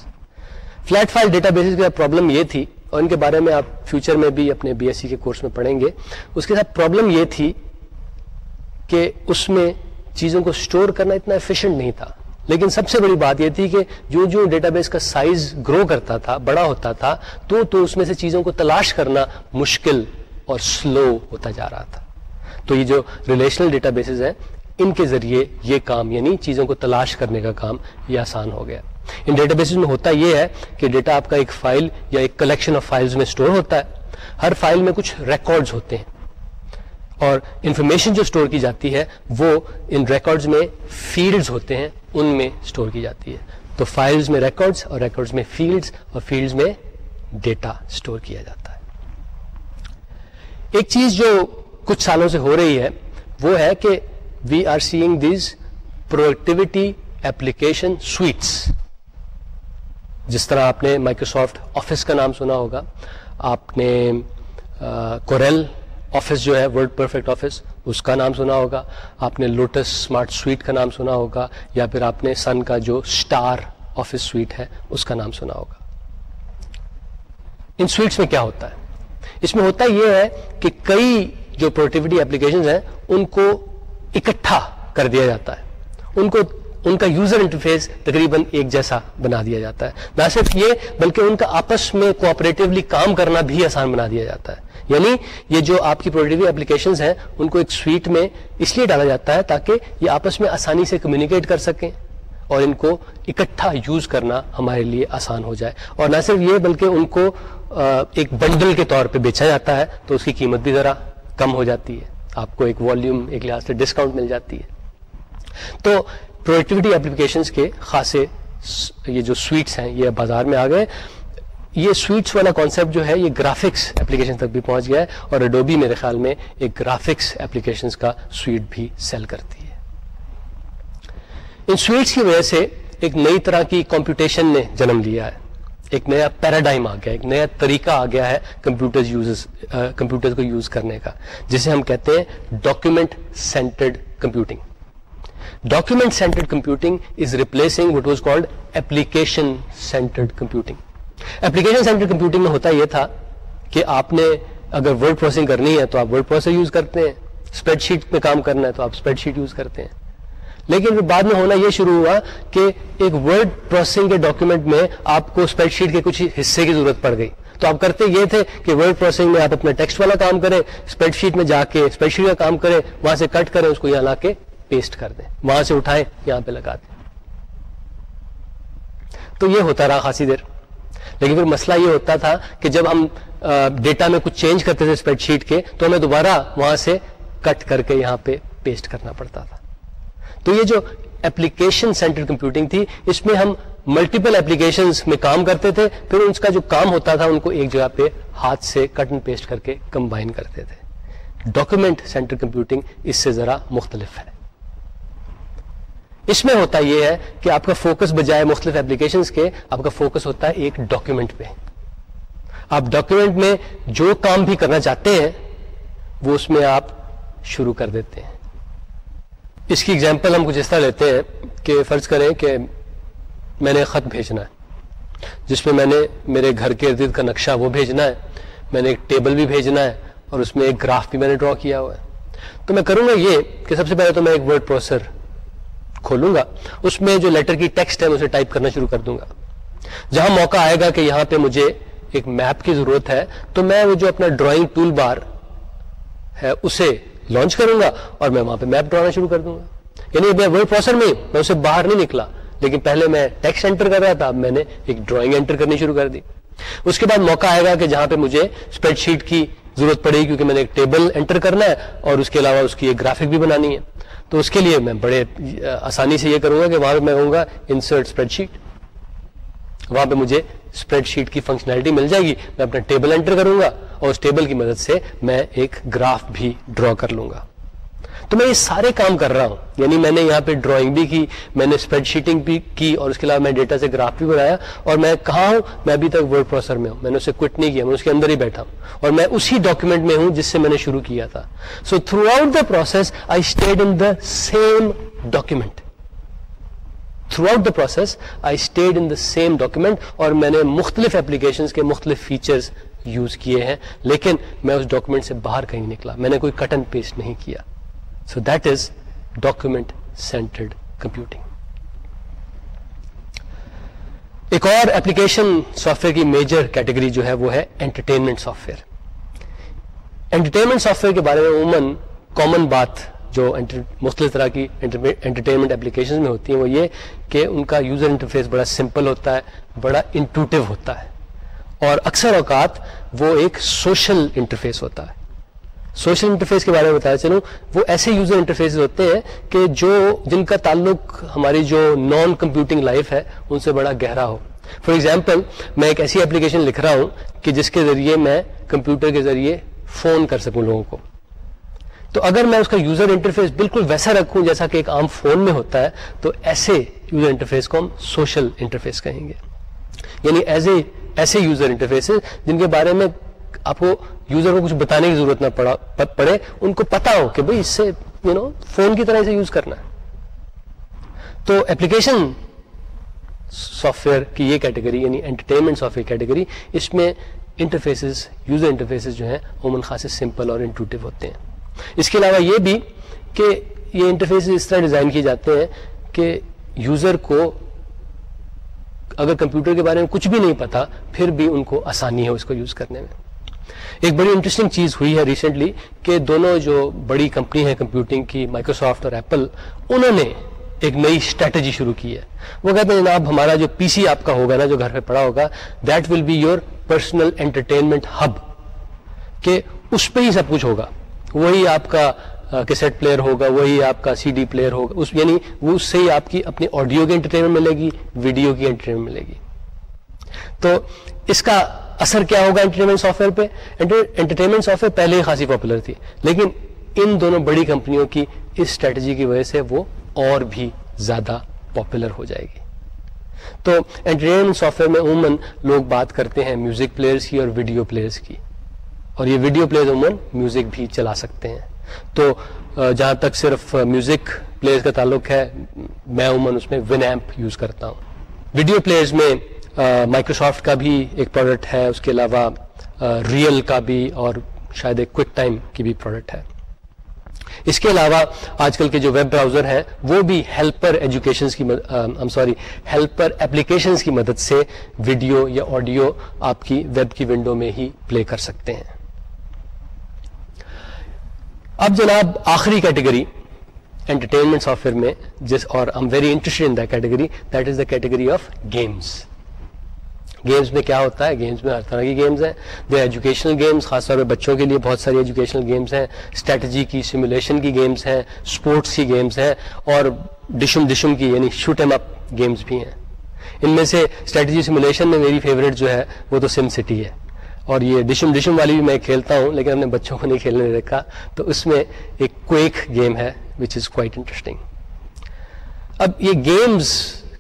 flat file databases کی پرابلم یہ تھی، اور ان کے بارے میں آپ فیوچر میں بھی اپنے بی ایس سی کے کورس میں پڑھیں گے، اس کے ساتھ پرابلم یہ تھی کہ اس میں چیزوں کو اسٹور کرنا اتنا ایفیشینٹ نہیں تھا. لیکن سب سے بڑی بات یہ تھی کہ جو جو ڈیٹا بیس کا سائز گرو کرتا تھا، بڑا ہوتا تھا، تو تو اس میں سے چیزوں کو تلاش کرنا مشکل اور سلو ہوتا جا رہا تھا. تو یہ جو ریلیشنل ڈیٹا بیسز ہیں ان کے ذریعے یہ کام یعنی چیزوں کو تلاش کرنے کا کام یہ آسان ہو گیا۔ ان ڈیٹا بیسز میں ہوتا یہ ہے کہ ڈیٹا آپ کا ایک فائل یا ایک کلیکشن آف فائلز میں اسٹور ہوتا ہے۔ ہر فائل میں کچھ ریکارڈز ہوتے ہیں۔ اور انفارمیشن جو اسٹور کی جاتی ہے، وہ ان ریکارڈز میں فیلڈز ہوتے ہیں، ان میں اسٹور کی جاتی ہے۔ تو فائلز میں ریکارڈز اور ریکارڈز میں فیلڈز اور فیلڈز میں ڈیٹا اسٹور کیا جاتا ہے۔ ایک چیز جو کچھ سالوں سے ہو رہی ہے، وہ ہے کہ we are seeing these productivity application suites جس طرح آپ نے مائکروسافٹ آفس کا نام سنا ہوگا، آپ نے کوریل آفس جو ہے ورلڈ پرفیکٹ آفس اس کا نام سنا ہوگا، آپ نے لوٹس اسمارٹ سویٹ کا نام سنا ہوگا، یا پھر آپ نے سن کا جو اسٹار آفس سویٹ ہے، اس کا نام سنا ہوگا۔ ان سویٹس میں کیا ہوتا ہے؟ اس میں ہوتا یہ ہے کہ کئی جو پروڈکٹیوٹی اپلیکیشن ہیں، ان کو اکٹھا کر دیا جاتا ہے۔ ان کو، ان کا یوزر انٹرفیس تقریباً ایک جیسا بنا دیا جاتا ہے۔ نہ صرف یہ، بلکہ ان کا آپس میں کوآپریٹولی کام کرنا بھی آسان بنا دیا جاتا ہے۔ یعنی یہ جو آپ کی پروڈکٹیو اپلیکیشنز ہیں، ان کو ایک سویٹ میں اس لیے ڈالا جاتا ہے تاکہ یہ آپس میں آسانی سے کمیونیکیٹ کر سکیں اور ان کو اکٹھا یوز کرنا ہمارے لیے آسان ہو جائے۔ اور نہ صرف یہ، بلکہ ان کو ایک بنڈل کے طور پہ بیچا جاتا ہے تو اس کی قیمت بھی ذرا کم ہو جاتی ہے۔ آپ کو ایک والیوم ایک لحاظ سے ڈسکاؤنٹ مل جاتی ہے۔ تو پروڈکٹیوٹی اپلیکیشنس کے خاصے یہ جو سویٹس ہیں، یہ بازار میں آ گئے۔ یہ سویٹس والا کانسیپٹ جو ہے، یہ گرافکس اپلیکیشن تک بھی پہنچ گیا ہے اور اڈوبی میرے خیال میں ایک گرافکس اپلیکیشن کا سویٹ بھی سیل کرتی ہے۔ ان سویٹس کی وجہ سے ایک نئی طرح کی کمپیوٹیشن نے جنم لیا ہے۔ ایک نیا پیراڈائم آ گیا ایک نیا طریقہ آ گیا ہے کمپیوٹر کمپیوٹر کو یوز کرنے کا، جسے ہم کہتے ہیں document centred computing document centred computing is replacing what was called application centred computing application centred computing میں ہوتا یہ تھا کہ آپ نے اگر ورڈ پروسیسنگ کرنی ہے تو آپ ورڈ پروسیسر یوز کرتے ہیں اسپریڈ شیٹ میں کام کرنا ہے تو آپ اسپریڈ شیٹ یوز کرتے ہیں۔ لیکن بعد میں ہونا یہ شروع ہوا کہ ایک ورڈ پروسیسنگ کے ڈاکیومنٹ میں آپ کو اسپریڈ شیٹ کے کچھ حصے کی ضرورت پڑ گئی۔ تو آپ کرتے یہ تھے کہ ورڈ پروسیسنگ میں آپ اپنا ٹیکسٹ والا کام کریں اسپریڈ شیٹ میں جا کے اسپریڈ شیٹ کا کام کریں، وہاں سے کٹ کریں، اس کو یہاں لا کے پیسٹ کر دیں۔ وہاں سے اٹھائیں، یہاں پہ لگا دیں۔ تو یہ ہوتا رہا خاصی دیر۔ لیکن پھر مسئلہ یہ ہوتا تھا کہ جب ہم ڈیٹا میں کچھ چینج کرتے تھے اسپریڈ شیٹ کے، تو ہمیں دوبارہ وہاں سے کٹ کر کے یہاں پہ پیسٹ کرنا پڑتا تھا۔ تو یہ جو اپلیکیشن سینٹر کمپیوٹنگ تھی، اس میں ہم ملٹیپل اپلیکیشن میں کام کرتے تھے، پھر اس کا جو کام ہوتا تھا، ان کو ایک جگہ پہ ہاتھ سے کٹ اینڈ پیسٹ کر کے کمبائن کرتے تھے۔ ڈاکومنٹ سینٹر کمپیوٹنگ اس سے ذرا مختلف ہے۔ اس میں ہوتا یہ ہے کہ آپ کا فوکس بجائے مختلف اپلیکیشن کے، آپ کا فوکس ہوتا ہے ایک ڈاکومنٹ پہ۔ آپ ڈاکومنٹ میں جو کام بھی کرنا چاہتے ہیں، وہ اس میں آپ شروع کر دیتے ہیں۔ اس کی اگزامپل ہم کچھ اس طرح لیتے ہیں کہ فرض کریں کہ میں نے خط بھیجنا ہے، جس میں میں نے میرے گھر کے ارد کا نقشہ وہ بھیجنا ہے، میں نے ایک ٹیبل بھی بھیجنا ہے اور اس میں ایک گراف بھی میں نے ڈرا کیا ہوا ہے۔ تو میں کروں گا یہ کہ سب سے پہلے تو میں ایک ورڈ پروسر کھولوں گا، اس میں جو لیٹر کی ٹیکسٹ ہے اسے ٹائپ کرنا شروع کر دوں گا۔ جہاں موقع آئے گا کہ یہاں پہ مجھے ایک میپ کی ضرورت ہے، تو میں وہ جو اپنا ڈرائنگ ٹول بار ہے، اسے لانچ کروں گا اور میں وہاں پہ میپ ڈرانا شروع کر دوں گا۔ یعنی میں ورڈ پروسر میں میں اسے باہر نہیں نکلا، لیکن پہلے میں ٹیکسٹ انٹر کر رہا تھا، اب میں نے ایک ڈرائنگ انٹر کرنی شروع کر دی۔ اس کے بعد موقع آئے گا کہ جہاں پہ مجھے اسپریڈ شیٹ کی ضرورت پڑے گی کیونکہ میں نے ایک ٹیبل انٹر کرنا ہے اور اس کے علاوہ اس کی ایک گرافک بھی بنانی ہے۔ تو اس کے لیے میں بڑے آسانی سے یہ کروں گا کہ وہاں پہ میں کہوں گا انسرٹ اسپریڈ شیٹ وہاں پہ مجھے اسپریڈ شیٹ کی فنکشنلٹی مل جائے گی۔ میں اپنا ٹیبل انٹر کروں گا اور اس ٹیبل کی مدد سے میں ایک گراف بھی ڈرا کر لوں گا۔ تو میں یہ سارے کام کر رہا ہوں۔ یعنی میں نے یہاں پہ ڈرائنگ بھی کی، میں نے اسپریڈ شیٹنگ بھی کی اور اس کے علاوہ میں ڈیٹا سے گراف بھی بنایا اور میں کہاں ہوں؟ میں ابھی تک ورڈ پروسر میں ہوں۔ میں نے اسے کوئٹ نہیں کیا، میں اس کے اندر ہی بیٹھا ہوں۔ اور میں اسی ڈاکیومنٹ میں ہوں جس سے میں نے شروع کیا تھا۔ So throughout the process I stayed in the same document throughout the process I stayed in the same document اور میں نے مختلف اپلیکیشن کے مختلف فیچرز یوز کیے ہیں، لیکن میں اس ڈاکیومنٹ سے باہر کہیں نکلا۔ میں نے کوئی کٹ اینڈ پیسٹ نہیں کیا۔ So that is document centred computing ایک اور ایپلیکیشن سافٹ ویئر کی میجر کیٹیگری جو ہے وہ ہے entertainment software entertainment software کے بارے میں عموماً کامن بات جو مختلف طرح کی انٹرٹینمنٹ اپلیکیشن میں ہوتی ہیں، وہ یہ کہ ان کا یوزر انٹرفیس بڑا سمپل ہوتا ہے، بڑا انٹوٹیو ہوتا ہے۔ اور اکثر اوقات وہ ایک سوشل انٹرفیس ہوتا ہے۔ سوشل انٹرفیس کے بارے میں بتایا چلوں وہ ایسے یوزر انٹرفیس ہوتے ہیں کہ جو جن کا تعلق ہماری جو نان کمپیوٹنگ لائف ہے، ان سے بڑا گہرا ہو۔ فار ایگزامپل میں ایک ایسی اپلیکیشن لکھ رہا ہوں کہ جس کے ذریعے میں کمپیوٹر کے ذریعے فون کر سکوں لوگوں کو۔ تو اگر میں اس کا یوزر انٹرفیس بالکل ویسا رکھوں جیسا کہ ایک عام فون میں ہوتا ہے، تو ایسے یوزر انٹرفیس کو ہم سوشل انٹرفیس کہیں گے۔ یعنی ایز اے ایسے یوزر انٹرفیس جن کے بارے میں آپ کو یوزر کو کچھ بتانے کی ضرورت نہ پڑا پڑے، ان کو پتا ہو کہ بھائی اس سے یو نو فون کی طرح اسے یوز کرنا ہے۔ تو ایپلیکیشن سافٹ ویئر کی یہ کیٹیگری یعنی انٹرٹینمنٹ سافٹ ویئر کیٹیگری اس میں انٹرفیسز یوزر انٹرفیسز جو ہیں، عموماً خاصے سمپل اور انٹوٹیو ہوتے ہیں۔ اس کے علاوہ یہ بھی کہ یہ انٹرفیسز اس طرح ڈیزائن کیے جاتے ہیں کہ یوزر کو اگر کمپیوٹر کے بارے میں کچھ بھی نہیں پتا، پھر بھی ان کو آسانی ہے اس کو یوز کرنے میں۔ ایک بڑی انٹرسٹنگ چیز ہوئی ہے ریسنٹلی کہ دونوں جو بڑی کمپنی ہیں کمپیوٹنگ کی مائکروسافٹ اور ایپل انہوں نے ایک نئی اسٹریٹجی شروع کی ہے۔ وہ کہتے ہیں، جناب، ہمارا جو پی سی آپ کا ہوگا نا، جو گھر پہ پڑا ہوگا that will be your personal entertainment hub کہ اس پہ ہی سب کچھ ہوگا۔ وہی آپ کا کیسٹ پلیئر ہوگا، وہی آپ کا سی ڈی پلیئر ہوگا، اس یعنی وہ اس سے ہی آپ کی اپنی آڈیو کی انٹرٹینمنٹ ملے گی، ویڈیو کی انٹرٹینمنٹ ملے گی۔ تو اس کا اثر کیا ہوگا انٹرٹینمنٹ سافٹ ویئر پہ انٹرٹینمنٹ سافٹ ویئر پہلے ہی خاصی پاپولر تھی، لیکن ان دونوں بڑی کمپنیوں کی اس اسٹریٹجی کی وجہ سے وہ اور بھی زیادہ پاپولر ہو جائے گی۔ تو انٹرٹینمنٹ سافٹ ویئر میں عموماً لوگ بات کرتے ہیں میوزک پلیئرس کی اور ویڈیو پلیئرس کی۔ اور یہ ویڈیو پلیئر عموماً میوزک بھی چلا سکتے ہیں۔ تو جہاں تک صرف میوزک پلیئر کا تعلق ہے، میں عموماً اس میں ون ایمپ یوز کرتا ہوں۔ ویڈیو پلیئرز میں مائکروسافٹ کا بھی ایک پروڈکٹ ہے، اس کے علاوہ ریئل کا بھی اور شاید ایک کوئک ٹائم کی بھی پروڈکٹ ہے۔ اس کے علاوہ، آج کل کے جو ویب براؤزر ہیں، وہ بھی ہیلپر ایجوکیشن کی سوری ہیلپر اپلیکیشنس کی مدد سے ویڈیو یا آڈیو آپ کی ویب کی ونڈو میں ہی پلے کر سکتے ہیں۔ اب جناب آخری کیٹیگری انٹرٹینمنٹ سافٹ ویئر میں جس اور I'm very interested in category that is the category of games games میں کیا ہوتا ہے؟ گیمز میں ہر طرح کی گیمز ہیں. دے ایجوکیشنل گیمز خاص طور پہ بچوں کے لیے بہت ساری ایجوکیشنل گیمز ہیں. اسٹریٹجی کی سیمولیشن کی گیمز ہیں. اسپورٹس کی گیمز ہیں. اور ڈشم ڈشم کی یعنی شوٹ ایم اپ گیمز بھی ہیں. ان میں سے اسٹریٹجی سیمولیشن میں میری فیوریٹ جو ہے، وہ تو سم سٹی ہے. اور یہ ڈشم ڈشم والی بھی میں کھیلتا ہوں، لیکن اپنے بچوں کو نہیں کھیلنے رکھا تو اس میں ایک کوئک گیم ہے وچ از کوائٹ انٹرسٹنگ اب یہ گیمز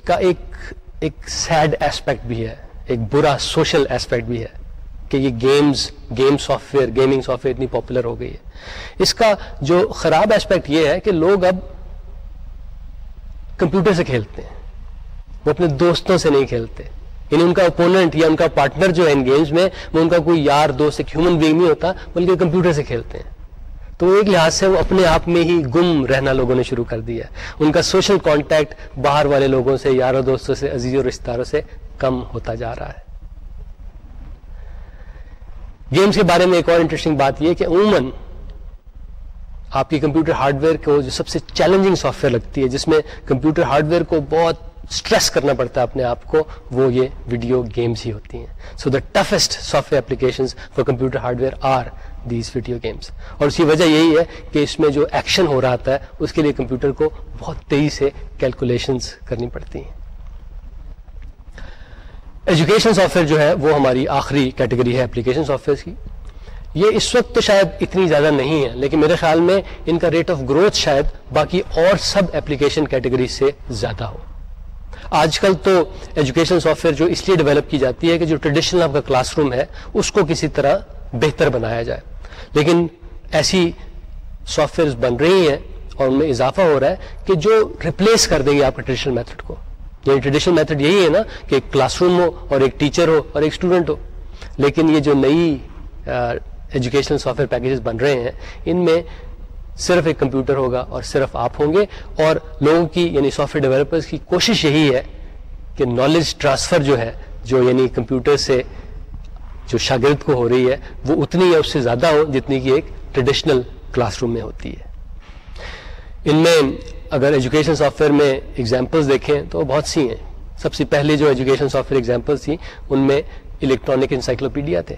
کا ایک ایک سیڈ ایسپیکٹ بھی ہے، ایک برا سوشل ایسپیکٹ بھی ہے کہ یہ games game software gaming software اتنی پاپولر ہو گئی ہے۔ اس کا جو خراب ایسپیکٹ یہ ہے کہ لوگ اب کمپیوٹر سے کھیلتے ہیں، وہ اپنے دوستوں سے نہیں کھیلتے۔ یعنی ان کا اپوننٹ یا ان کا پارٹنر جو ہے ان گیمز میں، وہ ان کا کوئی یار، دوست، ایک ہیومن بینگ نہیں ہوتا، بلکہ کمپیوٹر سے کھیلتے ہیں۔ تو ایک لحاظ سے وہ اپنے آپ میں ہی گم رہنا لوگوں نے شروع کر دیا ان کا سوشل کانٹیکٹ باہر والے لوگوں سے، یاروں، دوستوں سے، عزیزوں رشتہ داروں سے کم ہوتا جا رہا ہے۔ گیمز کے بارے میں ایک اور انٹرسٹنگ بات یہ کہ عموماً آپ کی کمپیوٹر ہارڈ ویئر کو جو سب سے چیلنجنگ سافٹ ویئر لگتی ہے، جس میں کمپیوٹر ہارڈ ویئر کو بہت اسٹریس کرنا پڑتا ہے اپنے آپ کو، وہ یہ ویڈیو گیمز ہی ہوتی ہیں۔ So the toughest software application for computer hardware are these video games اور اس کی وجہ یہی ہے کہ اس میں جو ایکشن ہو رہا ہے اس کے لیے کمپیوٹر کو بہت تیزی سے کیلکولیشنز کرنی پڑتی ہیں۔ ایجوکیشن سافٹ ویئر جو ہے، وہ ہماری آخری کیٹیگری ہے اپلیکیشن سافٹ ویئر کی۔ یہ اس وقت تو شاید اتنی زیادہ نہیں ہے، لیکن میرے خیال میں ان کا ریٹ آف گروتھ شاید باقی اور سب اپلیکیشن کیٹیگری سے زیادہ ہو۔ آج کل تو ایجوکیشن سافٹ ویئر جو اس لیے ڈیولپ کی جاتی ہے کہ جو ٹریڈیشنل آپ کا کلاس روم ہے، اس کو کسی طرح بہتر بنایا جائے۔ لیکن ایسی سافٹ ویئر بن رہی ہیں اور ان میں اضافہ ہو رہا ہے کہ جو ریپلیس کر دیں گے آپ کے ٹریڈیشنل میتھڈ کو۔ یعنی ٹریڈیشنل میتھڈ یہی ہے نا کہ ایک کلاس روم ہو اور ایک ٹیچر ہو اور ایک اسٹوڈنٹ ہو۔ لیکن یہ جو نئی ایجوکیشنل سافٹ ویئر پیکیجز بن رہے ہیں، ان میں صرف ایک کمپیوٹر ہوگا اور صرف آپ ہوں گے اور لوگوں کی یعنی سافٹ ویئر ڈیولپرز کی کوشش یہی ہے کہ نالج ٹرانسفر جو ہے، جو یعنی کمپیوٹر سے جو شاگرد کو ہو رہی ہے، وہ اتنی یا اس سے زیادہ ہو جتنی کہ ایک ٹریڈیشنل کلاس روم میں ہوتی ہے۔ ان میں اگر ایجوکیشن سافٹ ویئر میں ایگزامپلس دیکھیں تو بہت سی ہیں۔ سب سے پہلے جو ایجوکیشن سافٹ ویئر ایگزامپلس تھیں، ان میں الیکٹرانک انسائکلوپیڈیا تھے۔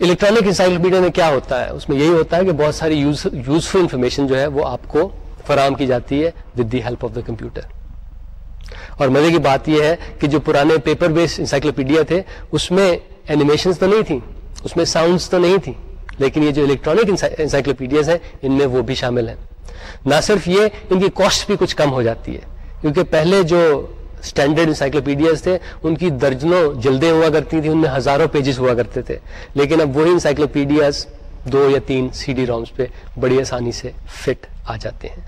الیکٹرانک انسائکلوپیڈیا میں کیا ہوتا ہے؟ اس میں یہی ہوتا ہے کہ بہت ساری یوزفل انفارمیشن جو ہے وہ آپ کو فراہم کی جاتی ہے with the help of the computer اور مزے کی بات یہ ہے کہ جو پرانے پیپر بیس انسائکلوپیڈیا تھے، اس میں اینیمیشنس تو نہیں تھیں، اس میں ساؤنڈس تو نہیں تھیں، لیکن یہ جو الیکٹرانک انسائکلوپیڈیاز ہیں، ان میں وہ بھی شامل ہیں۔ نہ صرف یہ، ان کی کاسٹ بھی کچھ کم ہو جاتی ہے۔ کیونکہ پہلے جو اسٹینڈرڈ انسائکلوپیڈیاز تھے، ان کی درجنوں جلدیں ہوا کرتی تھیں، ان میں ہزاروں پیجز ہوا کرتے تھے۔ لیکن اب وہی انسائکلوپیڈیاز دو یا تین سی ڈی رامس پہ بڑی آسانی سے فٹ آ جاتے ہیں۔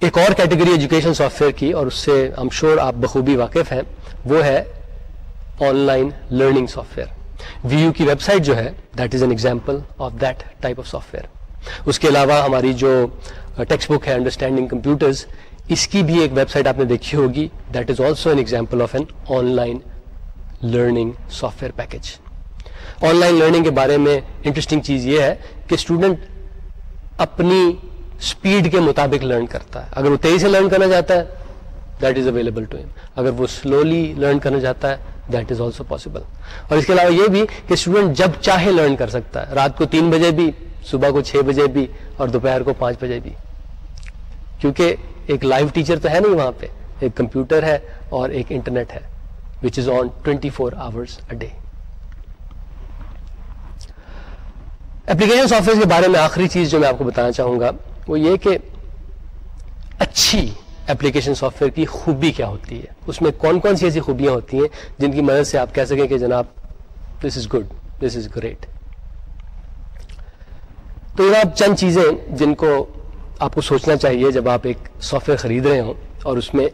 ایک اور کیٹیگری ایجوکیشن سافٹ ویئر کی، اور اس سے ہم شور آپ بخوبی واقف ہیں، وہ ہے online learning software V U کی ویب سائٹ جو ہے that is an example of that type of software اس کے علاوہ ہماری جو ٹیکسٹ بک ہے انڈرسٹینڈنگ کمپیوٹرز اس کی بھی ایک ویب سائٹ آپ نے دیکھی ہوگی that is also an example of an online learning software package online learning کے بارے میں انٹرسٹنگ چیز یہ ہے کہ اسٹوڈنٹ اپنی اسپیڈ کے مطابق لرن کرتا ہے۔ اگر وہ تیزی سے لرن کرنا چاہتا ہے دیٹ از اویلیبل ٹو ہم اگر وہ سلولی لرن کرنا چاہتا ہے دیٹ از آلسو پاسبل اور اس کے علاوہ یہ بھی کہ اسٹوڈنٹ جب چاہے لرن کر سکتا ہے۔ رات کو تین بجے بھی، صبح کو چھ بجے بھی، اور دوپہر کو پانچ بجے بھی۔ کیونکہ ایک لائیو ٹیچر تو ہے نہیں وہاں پہ، ایک کمپیوٹر ہے اور ایک انٹرنیٹ ہے which is on twenty four hours a day application software کے بارے میں آخری چیز جو میں آپ کو بتانا چاہوں گا، وہ یہ کہ اچھی اپلیکیشن سافٹ ویئر کی خوبی کیا ہوتی ہے؟ اس میں کون کون سی ایسی خوبیاں ہوتی ہیں جن کی مدد سے آپ کہہ سکیں کہ جناب دس is good this is great تو جناب چند چیزیں جن کو آپ کو سوچنا چاہیے جب آپ ایک سافٹ ویئر خرید رہے ہوں اور اس میں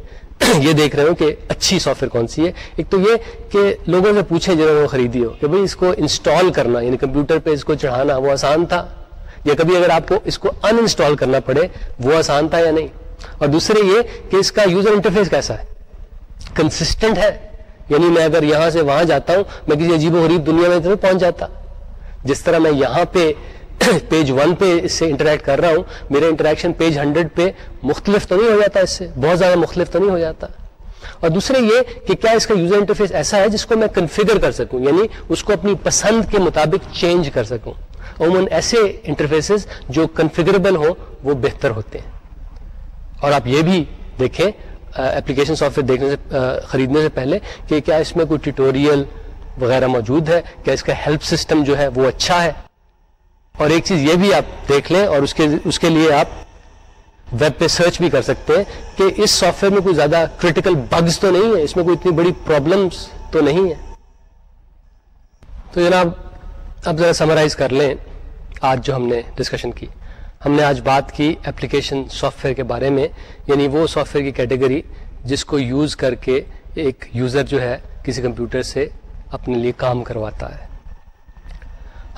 یہ دیکھ رہے ہوں کہ اچھی سافٹ ویئر کون سی ہے۔ ایک تو یہ کہ لوگوں سے پوچھیں جنہوں نے خریدی ہو کہ بھائی اس کو انسٹال کرنا یعنی کمپیوٹر پہ اس کو چڑھانا، وہ آسان تھا؟ یا کبھی اگر آپ کو اس کو ان انسٹال کرنا پڑے، وہ آسان تھا یا نہیں؟ اور دوسرے یہ کہ اس کا یوزر انٹرفیس کیسا ہے؟ کنسسٹنٹ ہے؟ یعنی میں اگر یہاں سے وہاں جاتا ہوں، میں کسی عجیب و غریب دنیا میں پہنچ جاتا۔ جس طرح میں یہاں پہ پیج ون پہ اس سے انٹریکٹ کر رہا ہوں۔ میرا انٹریکشن پیج ہنڈریڈ پہ مختلف تو نہیں ہو جاتا اس سے۔ بہت زیادہ مختلف تو نہیں ہو جاتا۔ اور دوسرے یہ کہ کیا اس کا یوزر انٹرفیس ایسا ہے جس کو میں کنفیگر کر سکوں یعنی اس کو اپنی پسند کے مطابق چینج کر سکوں۔ عموماً ایسے انٹرفیسز جو کنفیگریبل ہو وہ بہتر ہوتے ہیں۔ اور آپ یہ بھی دیکھیں اپلیکیشن سافٹ ویئر دیکھنے سے خریدنے سے پہلے کہ کیا اس میں کوئی ٹیٹوریل وغیرہ موجود ہے؟ کیا اس کا ہیلپ سسٹم جو ہے وہ اچھا ہے؟ اور ایک چیز یہ بھی آپ دیکھ لیں اور اس کے اس کے لیے آپ ویب پہ سرچ بھی کر سکتے ہیں کہ اس سافٹ ویئر میں کوئی زیادہ کریٹیکل بگز تو نہیں ہے، اس میں کوئی اتنی بڑی پرابلمس تو نہیں ہے۔ تو جناب، اب ذرا سمرائز کر لیں آج جو ہم نے ڈسکشن کی۔ ہم نے آج بات کی اپلیکیشن سافٹ ویئر کے بارے میں یعنی وہ سافٹ ویئر کی کیٹیگری جس کو یوز کر کے ایک یوزر جو ہے کسی کمپیوٹر سے اپنے لیے کام کرواتا ہے۔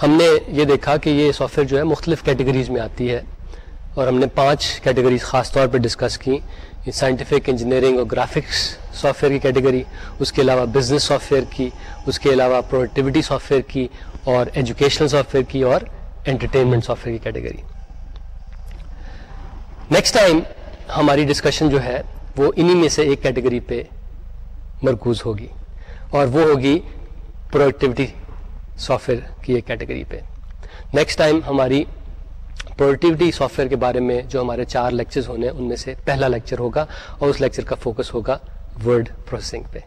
ہم نے یہ دیکھا کہ یہ سافٹ ویئر جو ہے مختلف کیٹیگریز میں آتی ہے اور ہم نے پانچ کیٹیگریز خاص طور پہ ڈسکس کی سائنٹیفک انجینئرنگ اور گرافکس سافٹ ویئر کی کیٹیگری اس کے علاوہ بزنس سافٹ ویئر کی، اس کے علاوہ پروڈکٹیوٹی سافٹ ویئر کی اور ایجوکیشنل سافٹ ویئر کی اور انٹرٹینمنٹ سافٹ ویئر کی کیٹیگری نیکسٹ ٹائم ہماری ڈسکشن جو ہے وہ انہی میں سے ایک کیٹیگری پہ مرکوز ہوگی اور وہ ہوگی پروڈکٹیوٹی سافٹ ویئر کی ایک کیٹیگری پہ۔ نیکسٹ ٹائم ہماری پروڈکٹیوٹی سافٹ ویئر کے بارے میں جو ہمارے چار لیکچرز ہونے ان میں سے پہلا لیکچر ہوگا اور اس لیکچر کا فوکس ہوگا ورڈ پروسیسنگ پہ۔